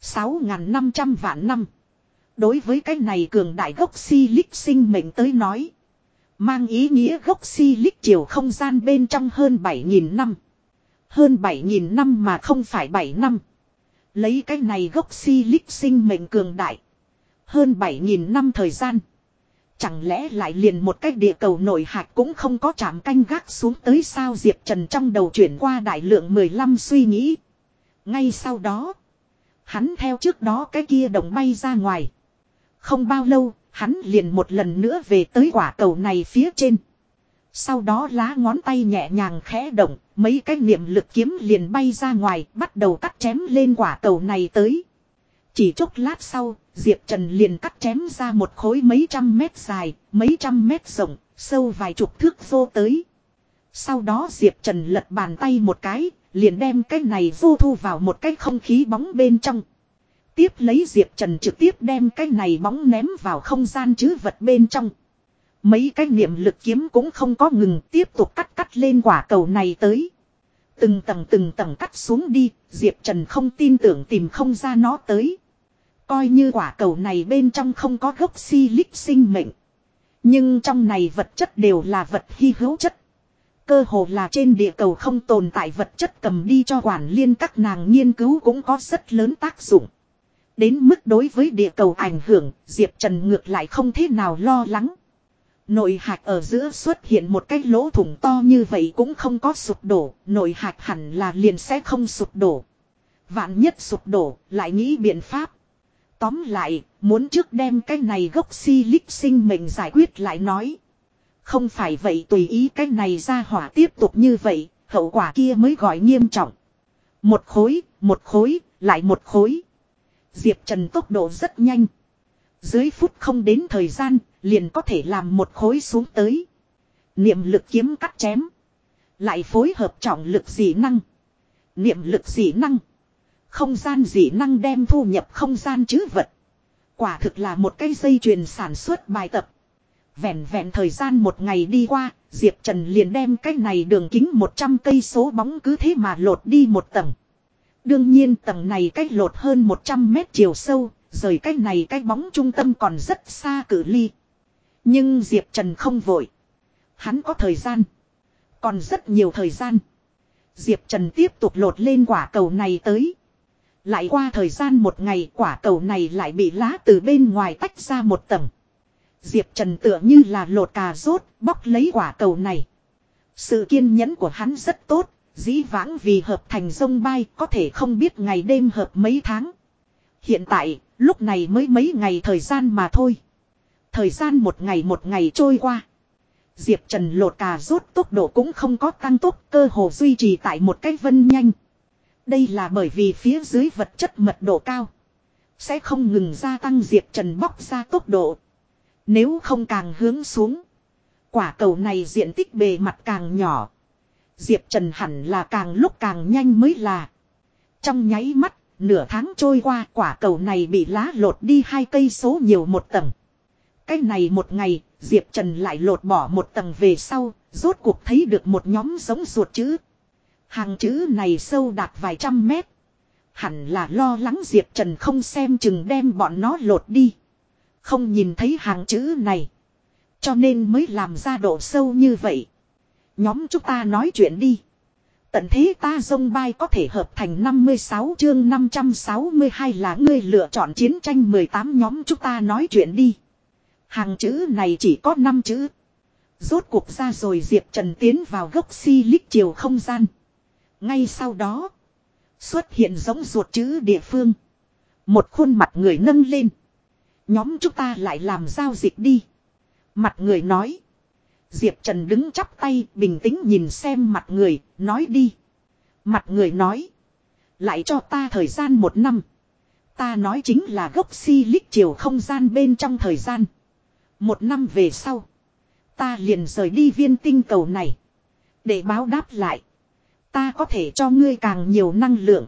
6.500 vạn năm. Đối với cái này cường đại gốc si lích sinh mệnh tới nói. Mang ý nghĩa gốc si lích chiều không gian bên trong hơn 7.000 năm. Hơn 7.000 năm mà không phải 7 năm. Lấy cái này gốc si lích sinh mệnh cường đại. Hơn 7.000 năm thời gian. Chẳng lẽ lại liền một cái địa cầu nội hạt cũng không có chạm canh gác xuống tới sao Diệp Trần trong đầu chuyển qua đại lượng 15 suy nghĩ. Ngay sau đó, hắn theo trước đó cái kia đồng bay ra ngoài. Không bao lâu, hắn liền một lần nữa về tới quả cầu này phía trên. Sau đó lá ngón tay nhẹ nhàng khẽ động, mấy cái niệm lực kiếm liền bay ra ngoài, bắt đầu cắt chém lên quả cầu này tới. Chỉ chốc lát sau, Diệp Trần liền cắt chém ra một khối mấy trăm mét dài, mấy trăm mét rộng, sâu vài chục thước vô tới. Sau đó Diệp Trần lật bàn tay một cái, liền đem cái này vô thu vào một cái không khí bóng bên trong. Tiếp lấy Diệp Trần trực tiếp đem cái này bóng ném vào không gian chứ vật bên trong. Mấy cái niệm lực kiếm cũng không có ngừng tiếp tục cắt cắt lên quả cầu này tới. Từng tầng từng tầng cắt xuống đi, Diệp Trần không tin tưởng tìm không ra nó tới. Coi như quả cầu này bên trong không có gốc si lích sinh mệnh. Nhưng trong này vật chất đều là vật hy hữu chất. Cơ hồ là trên địa cầu không tồn tại vật chất cầm đi cho quản liên các nàng nghiên cứu cũng có rất lớn tác dụng. Đến mức đối với địa cầu ảnh hưởng, Diệp Trần ngược lại không thế nào lo lắng. Nội hạch ở giữa xuất hiện một cái lỗ thủng to như vậy cũng không có sụp đổ, nội hạch hẳn là liền sẽ không sụp đổ. Vạn nhất sụp đổ, lại nghĩ biện pháp. Tóm lại, muốn trước đem cái này gốc si lích sinh mệnh giải quyết lại nói. Không phải vậy tùy ý cái này ra hỏa tiếp tục như vậy, hậu quả kia mới gọi nghiêm trọng. Một khối, một khối, lại một khối. Diệp Trần tốc độ rất nhanh. Dưới phút không đến thời gian, liền có thể làm một khối xuống tới. Niệm lực kiếm cắt chém. Lại phối hợp trọng lực dị năng. Niệm lực dị năng. Không gian dị năng đem thu nhập không gian chứ vật. Quả thực là một cây dây chuyền sản xuất bài tập. Vẹn vẹn thời gian một ngày đi qua, Diệp Trần liền đem cái này đường kính 100 cây số bóng cứ thế mà lột đi một tầng. Đương nhiên tầng này cách lột hơn 100 mét chiều sâu, rời cái này cái bóng trung tâm còn rất xa cử ly. Nhưng Diệp Trần không vội. Hắn có thời gian. Còn rất nhiều thời gian. Diệp Trần tiếp tục lột lên quả cầu này tới. Lại qua thời gian một ngày quả cầu này lại bị lá từ bên ngoài tách ra một tầng. Diệp Trần tựa như là lột cà rốt bóc lấy quả cầu này. Sự kiên nhẫn của hắn rất tốt, dĩ vãng vì hợp thành sông bay có thể không biết ngày đêm hợp mấy tháng. Hiện tại, lúc này mới mấy ngày thời gian mà thôi. Thời gian một ngày một ngày trôi qua. Diệp Trần lột cà rốt tốc độ cũng không có tăng tốc cơ hồ duy trì tại một cách vân nhanh. Đây là bởi vì phía dưới vật chất mật độ cao. Sẽ không ngừng gia tăng Diệp Trần bóc ra tốc độ. Nếu không càng hướng xuống. Quả cầu này diện tích bề mặt càng nhỏ. Diệp Trần hẳn là càng lúc càng nhanh mới là. Trong nháy mắt, nửa tháng trôi qua quả cầu này bị lá lột đi hai cây số nhiều một tầng. Cái này một ngày, Diệp Trần lại lột bỏ một tầng về sau, rốt cuộc thấy được một nhóm giống ruột chữ. Hàng chữ này sâu đạt vài trăm mét. Hẳn là lo lắng Diệp Trần không xem chừng đem bọn nó lột đi. Không nhìn thấy hàng chữ này. Cho nên mới làm ra độ sâu như vậy. Nhóm chúng ta nói chuyện đi. Tận thế ta dông bay có thể hợp thành 56 chương 562 là ngươi lựa chọn chiến tranh 18 nhóm chúng ta nói chuyện đi. Hàng chữ này chỉ có 5 chữ. Rốt cuộc ra rồi Diệp Trần tiến vào gốc si lích chiều không gian. Ngay sau đó. Xuất hiện giống ruột chữ địa phương. Một khuôn mặt người nâng lên. Nhóm chúng ta lại làm giao dịch đi. Mặt người nói. Diệp Trần đứng chắp tay bình tĩnh nhìn xem mặt người, nói đi. Mặt người nói. Lại cho ta thời gian một năm. Ta nói chính là gốc si lích chiều không gian bên trong thời gian. Một năm về sau. Ta liền rời đi viên tinh cầu này. Để báo đáp lại. Ta có thể cho ngươi càng nhiều năng lượng.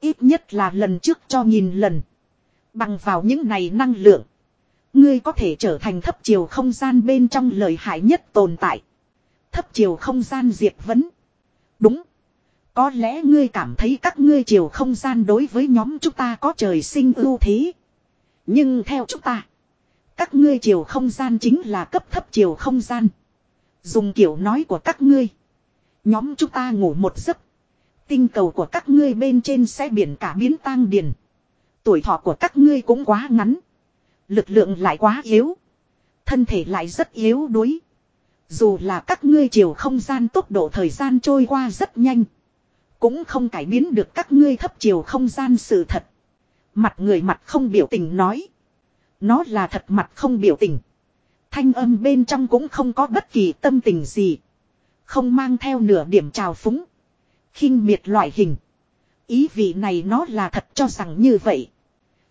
Ít nhất là lần trước cho nghìn lần. Bằng vào những này năng lượng. Ngươi có thể trở thành thấp chiều không gian bên trong lợi hại nhất tồn tại. Thấp chiều không gian diệt vấn. Đúng. Có lẽ ngươi cảm thấy các ngươi chiều không gian đối với nhóm chúng ta có trời sinh ưu thế. Nhưng theo chúng ta. Các ngươi chiều không gian chính là cấp thấp chiều không gian. Dùng kiểu nói của các ngươi. Nhóm chúng ta ngủ một giấc. Tinh cầu của các ngươi bên trên sẽ biển cả biến tang điền. Tuổi thọ của các ngươi cũng quá ngắn. Lực lượng lại quá yếu. Thân thể lại rất yếu đuối. Dù là các ngươi chiều không gian tốc độ thời gian trôi qua rất nhanh. Cũng không cải biến được các ngươi thấp chiều không gian sự thật. Mặt người mặt không biểu tình nói. Nó là thật mặt không biểu tình. Thanh âm bên trong cũng không có bất kỳ tâm tình gì. Không mang theo nửa điểm trào phúng. khinh miệt loại hình. Ý vị này nó là thật cho rằng như vậy.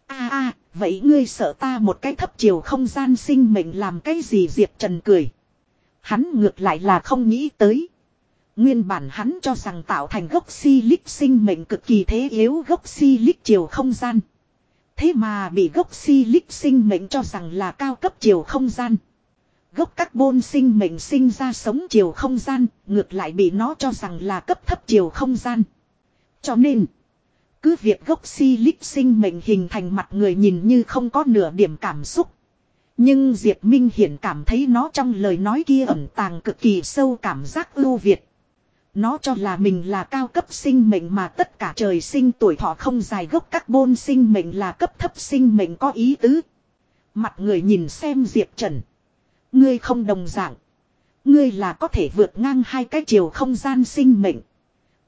a à, a à, vậy ngươi sợ ta một cái thấp chiều không gian sinh mệnh làm cái gì Diệp Trần cười. Hắn ngược lại là không nghĩ tới. Nguyên bản hắn cho rằng tạo thành gốc si lích sinh mệnh cực kỳ thế yếu gốc si lích chiều không gian. Thế mà bị gốc si lích sinh mệnh cho rằng là cao cấp chiều không gian. Gốc carbon sinh mệnh sinh ra sống chiều không gian, ngược lại bị nó cho rằng là cấp thấp chiều không gian. Cho nên, cứ việc gốc si sinh mệnh hình thành mặt người nhìn như không có nửa điểm cảm xúc. Nhưng Diệp Minh Hiển cảm thấy nó trong lời nói kia ẩn tàng cực kỳ sâu cảm giác ưu việt. Nó cho là mình là cao cấp sinh mệnh mà tất cả trời sinh tuổi thọ không dài gốc carbon sinh mệnh là cấp thấp sinh mệnh có ý tứ. Mặt người nhìn xem Diệp Trần. Ngươi không đồng dạng. Ngươi là có thể vượt ngang hai cái chiều không gian sinh mệnh.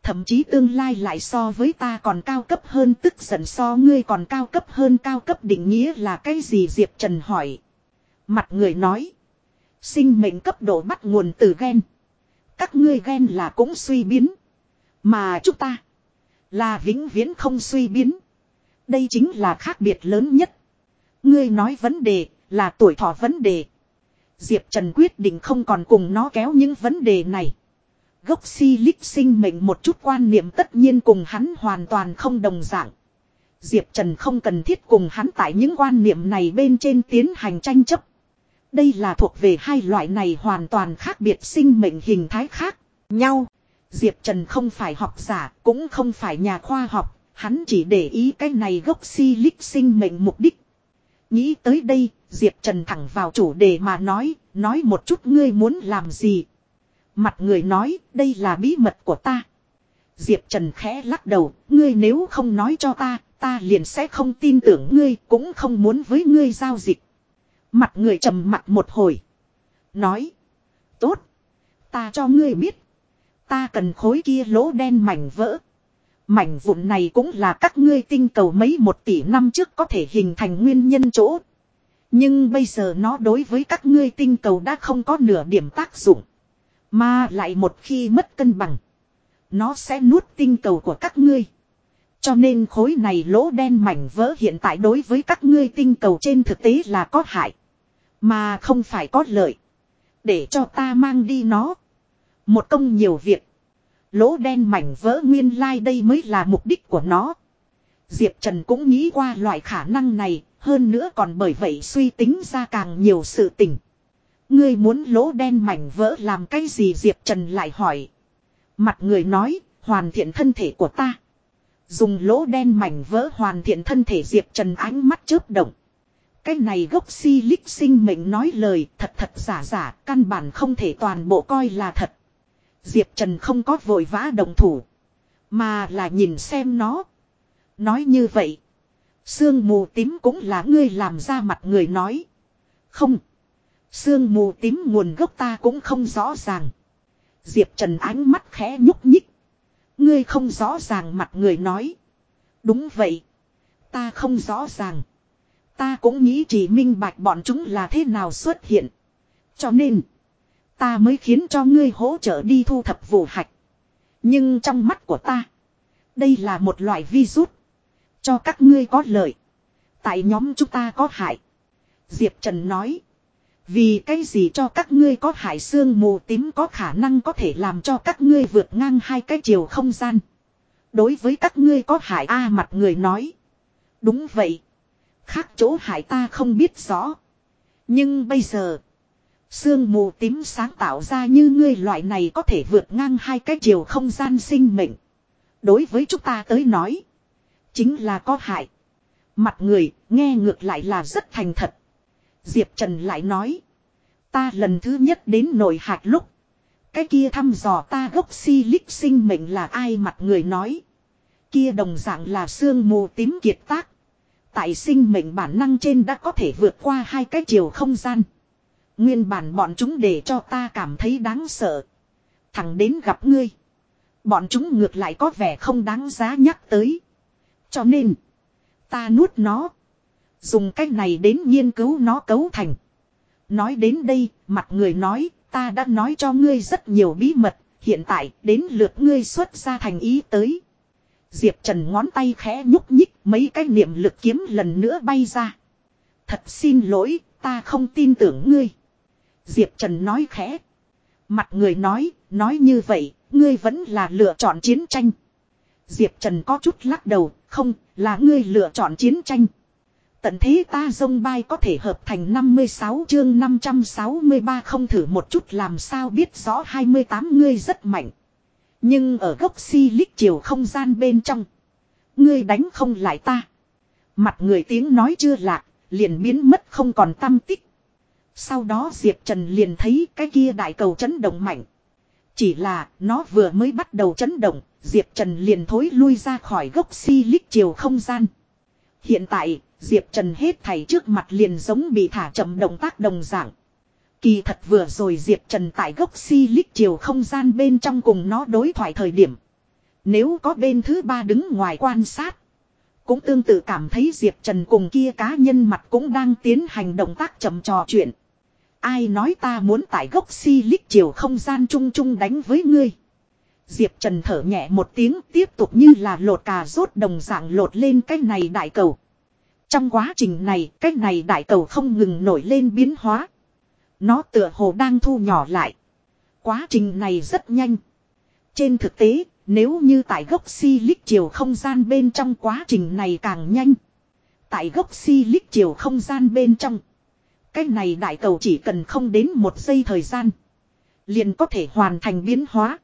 Thậm chí tương lai lại so với ta còn cao cấp hơn, tức giận so ngươi còn cao cấp hơn cao cấp định nghĩa là cái gì Diệp Trần hỏi. Mặt người nói. Sinh mệnh cấp độ bắt nguồn từ gen. Các ngươi gen là cũng suy biến. Mà chúng ta là vĩnh viễn không suy biến. Đây chính là khác biệt lớn nhất. Ngươi nói vấn đề là tuổi thọ vấn đề. Diệp Trần quyết định không còn cùng nó kéo những vấn đề này. Gốc si lích sinh mệnh một chút quan niệm tất nhiên cùng hắn hoàn toàn không đồng dạng. Diệp Trần không cần thiết cùng hắn tại những quan niệm này bên trên tiến hành tranh chấp. Đây là thuộc về hai loại này hoàn toàn khác biệt sinh mệnh hình thái khác nhau. Diệp Trần không phải học giả, cũng không phải nhà khoa học, hắn chỉ để ý cái này gốc si lích sinh mệnh mục đích. Nghĩ tới đây, Diệp Trần thẳng vào chủ đề mà nói, nói một chút ngươi muốn làm gì. Mặt người nói, đây là bí mật của ta. Diệp Trần khẽ lắc đầu, ngươi nếu không nói cho ta, ta liền sẽ không tin tưởng ngươi, cũng không muốn với ngươi giao dịch. Mặt người trầm mặt một hồi. Nói, tốt, ta cho ngươi biết. Ta cần khối kia lỗ đen mảnh vỡ. Mảnh vụn này cũng là các ngươi tinh cầu mấy một tỷ năm trước có thể hình thành nguyên nhân chỗ. Nhưng bây giờ nó đối với các ngươi tinh cầu đã không có nửa điểm tác dụng. Mà lại một khi mất cân bằng. Nó sẽ nuốt tinh cầu của các ngươi. Cho nên khối này lỗ đen mảnh vỡ hiện tại đối với các ngươi tinh cầu trên thực tế là có hại. Mà không phải có lợi. Để cho ta mang đi nó. Một công nhiều việc. Lỗ đen mảnh vỡ nguyên lai like đây mới là mục đích của nó. Diệp Trần cũng nghĩ qua loại khả năng này, hơn nữa còn bởi vậy suy tính ra càng nhiều sự tình. Ngươi muốn lỗ đen mảnh vỡ làm cái gì Diệp Trần lại hỏi. Mặt người nói, hoàn thiện thân thể của ta. Dùng lỗ đen mảnh vỡ hoàn thiện thân thể Diệp Trần ánh mắt chớp động. Cái này gốc si lích sinh mệnh nói lời thật thật giả giả, căn bản không thể toàn bộ coi là thật. Diệp Trần không có vội vã đồng thủ. Mà là nhìn xem nó. Nói như vậy. Sương mù tím cũng là ngươi làm ra mặt người nói. Không. Sương mù tím nguồn gốc ta cũng không rõ ràng. Diệp Trần ánh mắt khẽ nhúc nhích. Ngươi không rõ ràng mặt người nói. Đúng vậy. Ta không rõ ràng. Ta cũng nghĩ chỉ minh bạch bọn chúng là thế nào xuất hiện. Cho nên. Ta mới khiến cho ngươi hỗ trợ đi thu thập vụ hạch. Nhưng trong mắt của ta. Đây là một loại virus. Cho các ngươi có lợi. Tại nhóm chúng ta có hại. Diệp Trần nói. Vì cái gì cho các ngươi có hại xương mù tím có khả năng có thể làm cho các ngươi vượt ngang hai cái chiều không gian. Đối với các ngươi có hại A mặt người nói. Đúng vậy. Khác chỗ hại ta không biết rõ. Nhưng bây giờ. Sương mù tím sáng tạo ra như ngươi loại này có thể vượt ngang hai cái chiều không gian sinh mệnh. Đối với chúng ta tới nói. Chính là có hại. Mặt người, nghe ngược lại là rất thành thật. Diệp Trần lại nói. Ta lần thứ nhất đến nội hạt lúc. Cái kia thăm dò ta gốc si lích sinh mệnh là ai mặt người nói. Kia đồng dạng là sương mù tím kiệt tác. Tại sinh mệnh bản năng trên đã có thể vượt qua hai cái chiều không gian. Nguyên bản bọn chúng để cho ta cảm thấy đáng sợ. Thẳng đến gặp ngươi. Bọn chúng ngược lại có vẻ không đáng giá nhắc tới. Cho nên. Ta nuốt nó. Dùng cách này đến nghiên cứu nó cấu thành. Nói đến đây, mặt người nói, ta đã nói cho ngươi rất nhiều bí mật, hiện tại đến lượt ngươi xuất ra thành ý tới. Diệp Trần ngón tay khẽ nhúc nhích mấy cái niệm lực kiếm lần nữa bay ra. Thật xin lỗi, ta không tin tưởng ngươi. Diệp Trần nói khẽ. Mặt người nói, nói như vậy, ngươi vẫn là lựa chọn chiến tranh. Diệp Trần có chút lắc đầu, không, là ngươi lựa chọn chiến tranh. Tận thế ta dông bay có thể hợp thành 56 chương 563 không thử một chút làm sao biết rõ 28 ngươi rất mạnh. Nhưng ở gốc si lích chiều không gian bên trong. Ngươi đánh không lại ta. Mặt người tiếng nói chưa lạc, liền biến mất không còn tâm tích. Sau đó Diệp Trần liền thấy cái kia đại cầu chấn động mạnh. Chỉ là nó vừa mới bắt đầu chấn động, Diệp Trần liền thối lui ra khỏi gốc si lích chiều không gian. Hiện tại, Diệp Trần hết thảy trước mặt liền giống bị thả chậm động tác đồng dạng. Kỳ thật vừa rồi Diệp Trần tại gốc si lích chiều không gian bên trong cùng nó đối thoại thời điểm. Nếu có bên thứ ba đứng ngoài quan sát. Cũng tương tự cảm thấy Diệp Trần cùng kia cá nhân mặt cũng đang tiến hành động tác chậm trò chuyện. Ai nói ta muốn tại gốc si lích chiều không gian chung chung đánh với ngươi. Diệp Trần thở nhẹ một tiếng tiếp tục như là lột cà rốt đồng dạng lột lên cái này đại cầu. Trong quá trình này, cái này đại cầu không ngừng nổi lên biến hóa. Nó tựa hồ đang thu nhỏ lại. Quá trình này rất nhanh. Trên thực tế, nếu như tại gốc si lích chiều không gian bên trong quá trình này càng nhanh. Tại gốc si lích chiều không gian bên trong. Cái này đại cầu chỉ cần không đến một giây thời gian. Liền có thể hoàn thành biến hóa.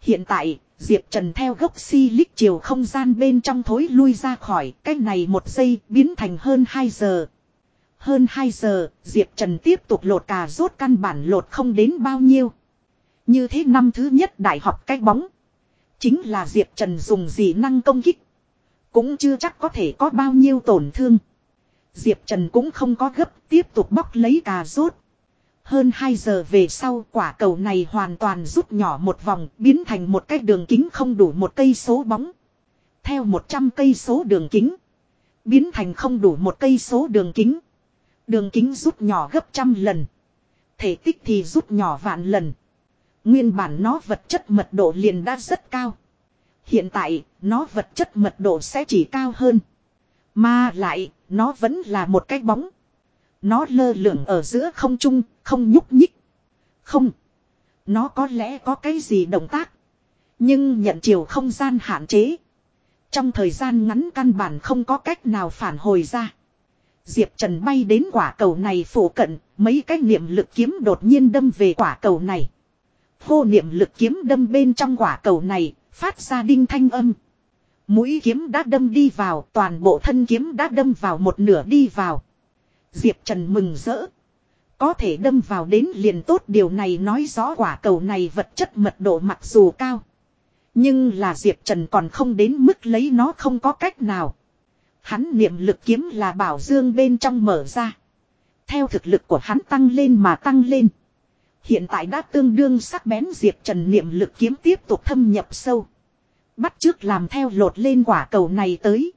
Hiện tại, Diệp Trần theo gốc si lích chiều không gian bên trong thối lui ra khỏi cái này một giây biến thành hơn 2 giờ. Hơn 2 giờ, Diệp Trần tiếp tục lột cà rốt căn bản lột không đến bao nhiêu. Như thế năm thứ nhất đại học cái bóng. Chính là Diệp Trần dùng dị năng công kích. Cũng chưa chắc có thể có bao nhiêu tổn thương. Diệp Trần cũng không có gấp tiếp tục bóc lấy cà rốt. Hơn 2 giờ về sau quả cầu này hoàn toàn rút nhỏ một vòng biến thành một cái đường kính không đủ một cây số bóng. Theo 100 cây số đường kính. Biến thành không đủ một cây số đường kính. Đường kính rút nhỏ gấp trăm lần. Thể tích thì rút nhỏ vạn lần. Nguyên bản nó vật chất mật độ liền đã rất cao. Hiện tại, nó vật chất mật độ sẽ chỉ cao hơn. Mà lại, nó vẫn là một cái bóng. Nó lơ lửng ở giữa không trung, không nhúc nhích. Không. Nó có lẽ có cái gì động tác. Nhưng nhận chiều không gian hạn chế. Trong thời gian ngắn căn bản không có cách nào phản hồi ra. Diệp Trần bay đến quả cầu này phủ cận, mấy cái niệm lực kiếm đột nhiên đâm về quả cầu này. Hô niệm lực kiếm đâm bên trong quả cầu này, phát ra đinh thanh âm. Mũi kiếm đã đâm đi vào, toàn bộ thân kiếm đã đâm vào một nửa đi vào. Diệp Trần mừng rỡ. Có thể đâm vào đến liền tốt điều này nói rõ quả cầu này vật chất mật độ mặc dù cao. Nhưng là Diệp Trần còn không đến mức lấy nó không có cách nào. Hắn niệm lực kiếm là bảo dương bên trong mở ra. Theo thực lực của hắn tăng lên mà tăng lên. Hiện tại đã tương đương sắc bén Diệp Trần niệm lực kiếm tiếp tục thâm nhập sâu. Bắt trước làm theo lột lên quả cầu này tới.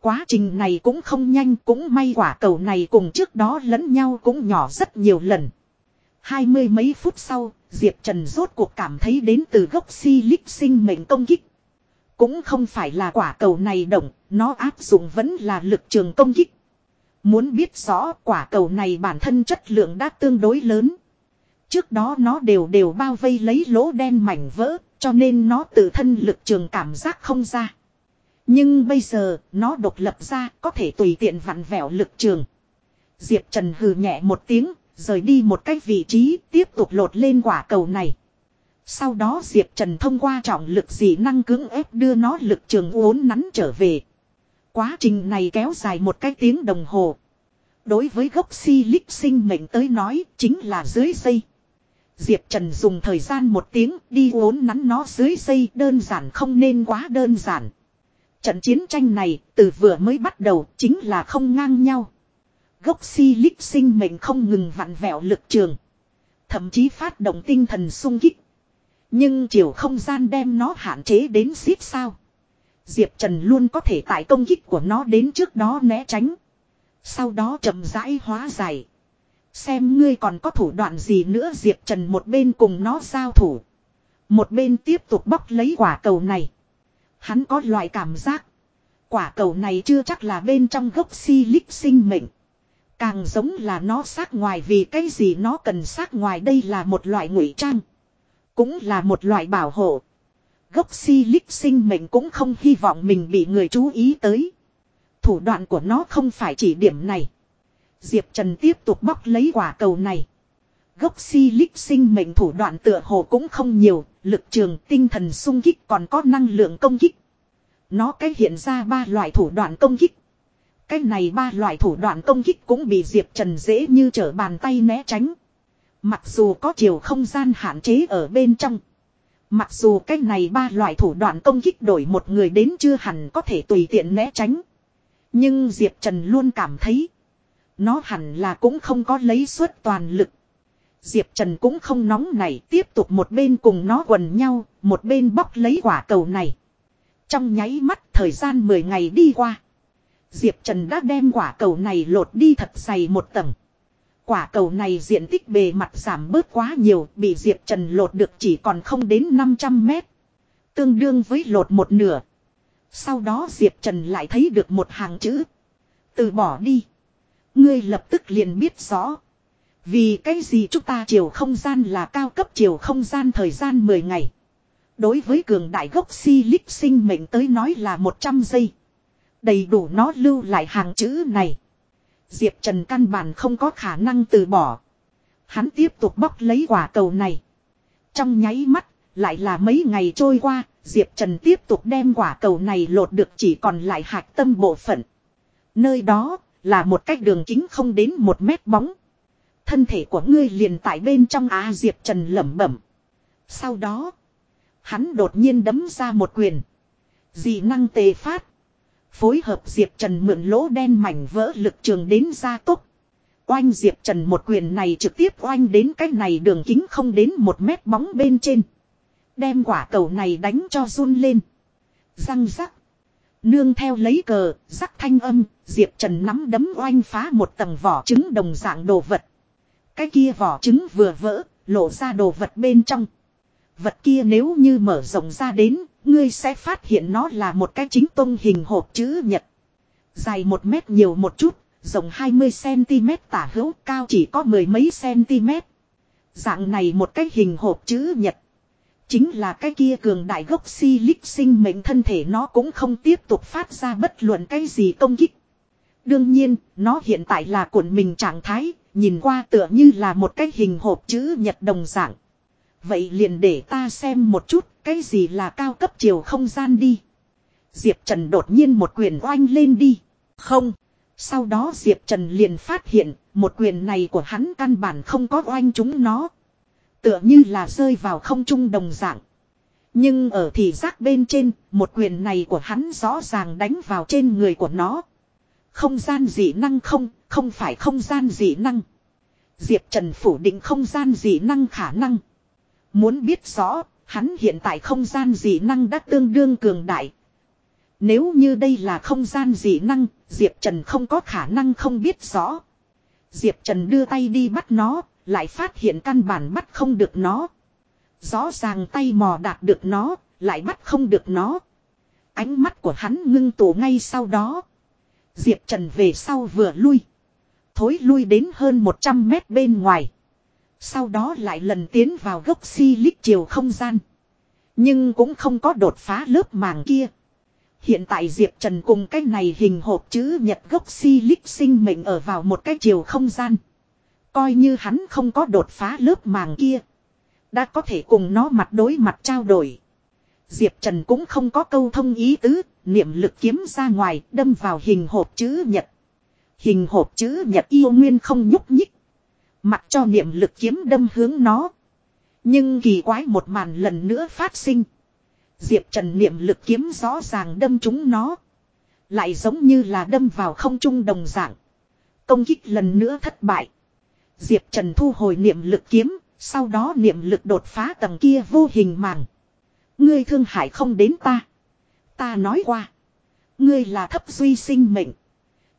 Quá trình này cũng không nhanh cũng may quả cầu này cùng trước đó lẫn nhau cũng nhỏ rất nhiều lần. Hai mươi mấy phút sau, Diệp Trần rốt cuộc cảm thấy đến từ gốc si lích sinh mệnh công kích. Cũng không phải là quả cầu này động, nó áp dụng vẫn là lực trường công kích. Muốn biết rõ quả cầu này bản thân chất lượng đã tương đối lớn. Trước đó nó đều đều bao vây lấy lỗ đen mảnh vỡ, cho nên nó tự thân lực trường cảm giác không ra. Nhưng bây giờ, nó độc lập ra, có thể tùy tiện vặn vẹo lực trường. Diệp Trần hừ nhẹ một tiếng, rời đi một cách vị trí, tiếp tục lột lên quả cầu này. Sau đó Diệp Trần thông qua trọng lực dị năng cưỡng ép đưa nó lực trường uốn nắn trở về. Quá trình này kéo dài một cái tiếng đồng hồ. Đối với gốc si lích sinh mệnh tới nói chính là dưới dây. Diệp Trần dùng thời gian một tiếng đi uốn nắn nó dưới dây đơn giản không nên quá đơn giản. Trận chiến tranh này từ vừa mới bắt đầu chính là không ngang nhau. Gốc si lích sinh mệnh không ngừng vặn vẹo lực trường. Thậm chí phát động tinh thần sung kích. Nhưng chiều không gian đem nó hạn chế đến xít sao. Diệp Trần luôn có thể tại công kích của nó đến trước đó né tránh. Sau đó chậm rãi hóa giải. Xem ngươi còn có thủ đoạn gì nữa, Diệp Trần một bên cùng nó giao thủ. Một bên tiếp tục bóc lấy quả cầu này. Hắn có loại cảm giác. Quả cầu này chưa chắc là bên trong gốc si lích sinh mệnh. Càng giống là nó xác ngoài vì cái gì nó cần xác ngoài đây là một loại ngụy trang. Cũng là một loại bảo hộ. Gốc si lích sinh mệnh cũng không hy vọng mình bị người chú ý tới. Thủ đoạn của nó không phải chỉ điểm này. Diệp Trần tiếp tục bóc lấy quả cầu này. Gốc si lích sinh mệnh thủ đoạn tựa hồ cũng không nhiều, lực trường tinh thần sung kích còn có năng lượng công kích. Nó cái hiện ra ba loại thủ đoạn công kích. Cái này ba loại thủ đoạn công kích cũng bị Diệp Trần dễ như trở bàn tay né tránh. Mặc dù có chiều không gian hạn chế ở bên trong. Mặc dù cái này ba loại thủ đoạn công kích đổi một người đến chưa hẳn có thể tùy tiện né tránh. Nhưng Diệp Trần luôn cảm thấy. Nó hẳn là cũng không có lấy suất toàn lực. Diệp Trần cũng không nóng này tiếp tục một bên cùng nó quần nhau, một bên bóc lấy quả cầu này. Trong nháy mắt thời gian 10 ngày đi qua. Diệp Trần đã đem quả cầu này lột đi thật dày một tầng. Quả cầu này diện tích bề mặt giảm bớt quá nhiều, bị Diệp Trần lột được chỉ còn không đến 500 mét. Tương đương với lột một nửa. Sau đó Diệp Trần lại thấy được một hàng chữ. Từ bỏ đi. Ngươi lập tức liền biết rõ. Vì cái gì chúng ta chiều không gian là cao cấp chiều không gian thời gian 10 ngày. Đối với cường đại gốc si lích sinh mệnh tới nói là 100 giây. Đầy đủ nó lưu lại hàng chữ này. Diệp Trần căn bản không có khả năng từ bỏ. Hắn tiếp tục bóc lấy quả cầu này. Trong nháy mắt, lại là mấy ngày trôi qua, Diệp Trần tiếp tục đem quả cầu này lột được chỉ còn lại hạt tâm bộ phận. Nơi đó, là một cách đường kính không đến một mét bóng. Thân thể của ngươi liền tại bên trong Á Diệp Trần lẩm bẩm. Sau đó, hắn đột nhiên đấm ra một quyền. Dị năng tề phát. Phối hợp Diệp Trần mượn lỗ đen mảnh vỡ lực trường đến gia tốc. Oanh Diệp Trần một quyền này trực tiếp oanh đến cái này đường kính không đến một mét bóng bên trên. Đem quả cầu này đánh cho run lên. Răng rắc. Nương theo lấy cờ, rắc thanh âm, Diệp Trần nắm đấm oanh phá một tầng vỏ trứng đồng dạng đồ vật. Cái kia vỏ trứng vừa vỡ, lộ ra đồ vật bên trong. Vật kia nếu như mở rộng ra đến, ngươi sẽ phát hiện nó là một cái chính tông hình hộp chữ nhật. Dài một mét nhiều một chút, rộng 20cm tả hữu cao chỉ có mười mấy cm. Dạng này một cái hình hộp chữ nhật. Chính là cái kia cường đại gốc si lích sinh mệnh thân thể nó cũng không tiếp tục phát ra bất luận cái gì công kích. Đương nhiên, nó hiện tại là cuộn mình trạng thái, nhìn qua tựa như là một cái hình hộp chữ nhật đồng dạng. Vậy liền để ta xem một chút cái gì là cao cấp chiều không gian đi. Diệp Trần đột nhiên một quyền oanh lên đi. Không. Sau đó Diệp Trần liền phát hiện một quyền này của hắn căn bản không có oanh chúng nó. Tựa như là rơi vào không trung đồng dạng. Nhưng ở thị giác bên trên, một quyền này của hắn rõ ràng đánh vào trên người của nó. Không gian dị năng không, không phải không gian dị năng. Diệp Trần phủ định không gian dị năng khả năng. Muốn biết rõ, hắn hiện tại không gian dị năng đã tương đương cường đại. Nếu như đây là không gian dị năng, Diệp Trần không có khả năng không biết rõ. Diệp Trần đưa tay đi bắt nó, lại phát hiện căn bản bắt không được nó. Rõ ràng tay mò đạt được nó, lại bắt không được nó. Ánh mắt của hắn ngưng tụ ngay sau đó. Diệp Trần về sau vừa lui. Thối lui đến hơn 100 mét bên ngoài. Sau đó lại lần tiến vào gốc si lít chiều không gian. Nhưng cũng không có đột phá lớp màng kia. Hiện tại Diệp Trần cùng cái này hình hộp chữ nhật gốc si lít sinh mệnh ở vào một cái chiều không gian. Coi như hắn không có đột phá lớp màng kia. Đã có thể cùng nó mặt đối mặt trao đổi. Diệp Trần cũng không có câu thông ý tứ, niệm lực kiếm ra ngoài, đâm vào hình hộp chữ nhật. Hình hộp chữ nhật yêu nguyên không nhúc nhích. Mặc cho niệm lực kiếm đâm hướng nó. Nhưng kỳ quái một màn lần nữa phát sinh. Diệp Trần niệm lực kiếm rõ ràng đâm trúng nó. Lại giống như là đâm vào không trung đồng dạng. Công kích lần nữa thất bại. Diệp Trần thu hồi niệm lực kiếm, sau đó niệm lực đột phá tầng kia vô hình màng. Ngươi thương hại không đến ta. Ta nói qua. Ngươi là thấp duy sinh mệnh.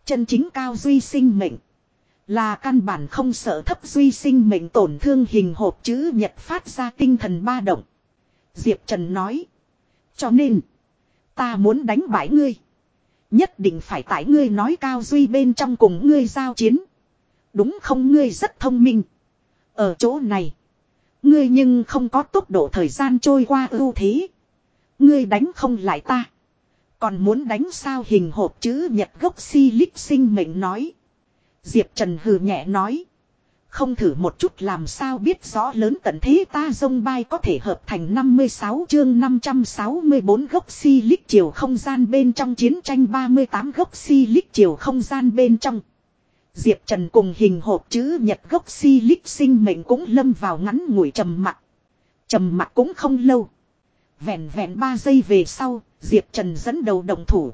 Chân chính cao duy sinh mệnh. Là căn bản không sợ thấp duy sinh mệnh tổn thương hình hộp chữ nhật phát ra tinh thần ba động. Diệp Trần nói. Cho nên. Ta muốn đánh bại ngươi. Nhất định phải tại ngươi nói cao duy bên trong cùng ngươi giao chiến. Đúng không ngươi rất thông minh. Ở chỗ này. Ngươi nhưng không có tốc độ thời gian trôi qua ưu thế. Ngươi đánh không lại ta. Còn muốn đánh sao hình hộp chữ nhật gốc si lích sinh mệnh nói. Diệp Trần hừ nhẹ nói. Không thử một chút làm sao biết rõ lớn tận thế ta dông bay có thể hợp thành 56 chương 564 gốc si lích chiều không gian bên trong chiến tranh 38 gốc si lích chiều không gian bên trong. Diệp Trần cùng hình hộp chữ nhật gốc si lích sinh mệnh cũng lâm vào ngắn ngủi trầm mặt. Trầm mặt cũng không lâu. Vẹn vẹn 3 giây về sau, Diệp Trần dẫn đầu đồng thủ.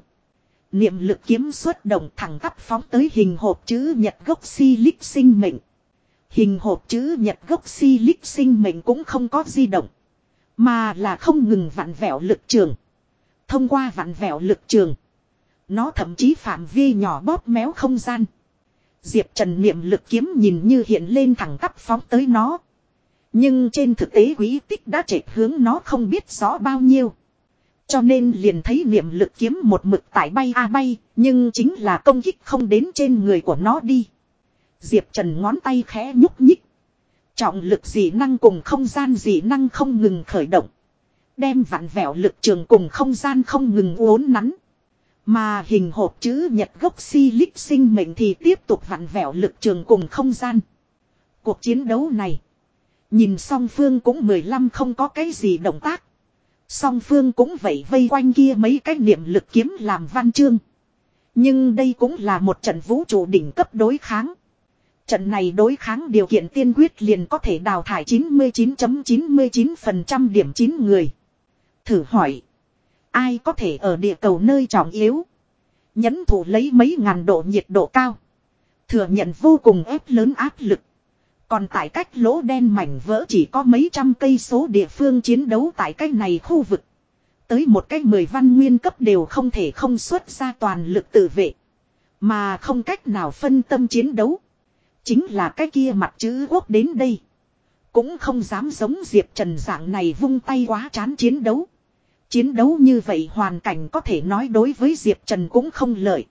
Niệm lực kiếm xuất động thẳng tắp phóng tới hình hộp chữ nhật gốc si lích sinh mệnh. Hình hộp chữ nhật gốc si lích sinh mệnh cũng không có di động. Mà là không ngừng vặn vẹo lực trường. Thông qua vặn vẹo lực trường. Nó thậm chí phạm vi nhỏ bóp méo không gian. Diệp Trần niệm lực kiếm nhìn như hiện lên thẳng tắp phóng tới nó. Nhưng trên thực tế quý tích đã chệch hướng nó không biết rõ bao nhiêu. Cho nên liền thấy niệm lực kiếm một mực tải bay a bay, nhưng chính là công kích không đến trên người của nó đi. Diệp Trần ngón tay khẽ nhúc nhích. Trọng lực dị năng cùng không gian dị năng không ngừng khởi động. Đem vặn vẹo lực trường cùng không gian không ngừng uốn nắn. Mà hình hộp chữ nhật gốc si lích sinh mệnh thì tiếp tục vặn vẹo lực trường cùng không gian. Cuộc chiến đấu này. Nhìn song phương cũng 15 không có cái gì động tác. Song phương cũng vậy vây quanh kia mấy cái niệm lực kiếm làm văn chương. Nhưng đây cũng là một trận vũ trụ đỉnh cấp đối kháng. Trận này đối kháng điều kiện tiên quyết liền có thể đào thải 99.99% ,99 điểm 9 người. Thử hỏi. Ai có thể ở địa cầu nơi trọng yếu. Nhấn thủ lấy mấy ngàn độ nhiệt độ cao. Thừa nhận vô cùng ép lớn áp lực. Còn tại cách lỗ đen mảnh vỡ chỉ có mấy trăm cây số địa phương chiến đấu tại cách này khu vực. Tới một cách mười văn nguyên cấp đều không thể không xuất ra toàn lực tự vệ. Mà không cách nào phân tâm chiến đấu. Chính là cái kia mặt chữ quốc đến đây. Cũng không dám giống Diệp Trần dạng này vung tay quá chán chiến đấu. Chiến đấu như vậy hoàn cảnh có thể nói đối với Diệp Trần cũng không lợi.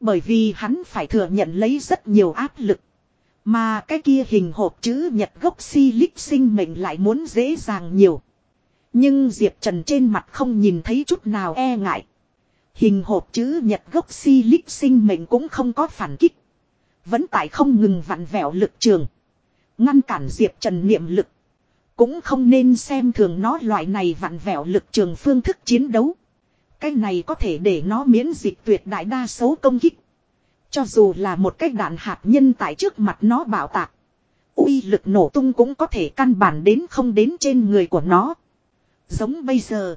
Bởi vì hắn phải thừa nhận lấy rất nhiều áp lực. Mà cái kia hình hộp chữ nhật gốc si lích sinh mệnh lại muốn dễ dàng nhiều. Nhưng Diệp Trần trên mặt không nhìn thấy chút nào e ngại. Hình hộp chữ nhật gốc si lích sinh mệnh cũng không có phản kích. Vẫn tại không ngừng vặn vẹo lực trường. Ngăn cản Diệp Trần niệm lực. Cũng không nên xem thường nó loại này vặn vẹo lực trường phương thức chiến đấu. Cái này có thể để nó miễn dịch tuyệt đại đa số công kích. Cho dù là một cái đạn hạt nhân tại trước mặt nó bảo tạc. uy lực nổ tung cũng có thể căn bản đến không đến trên người của nó. Giống bây giờ.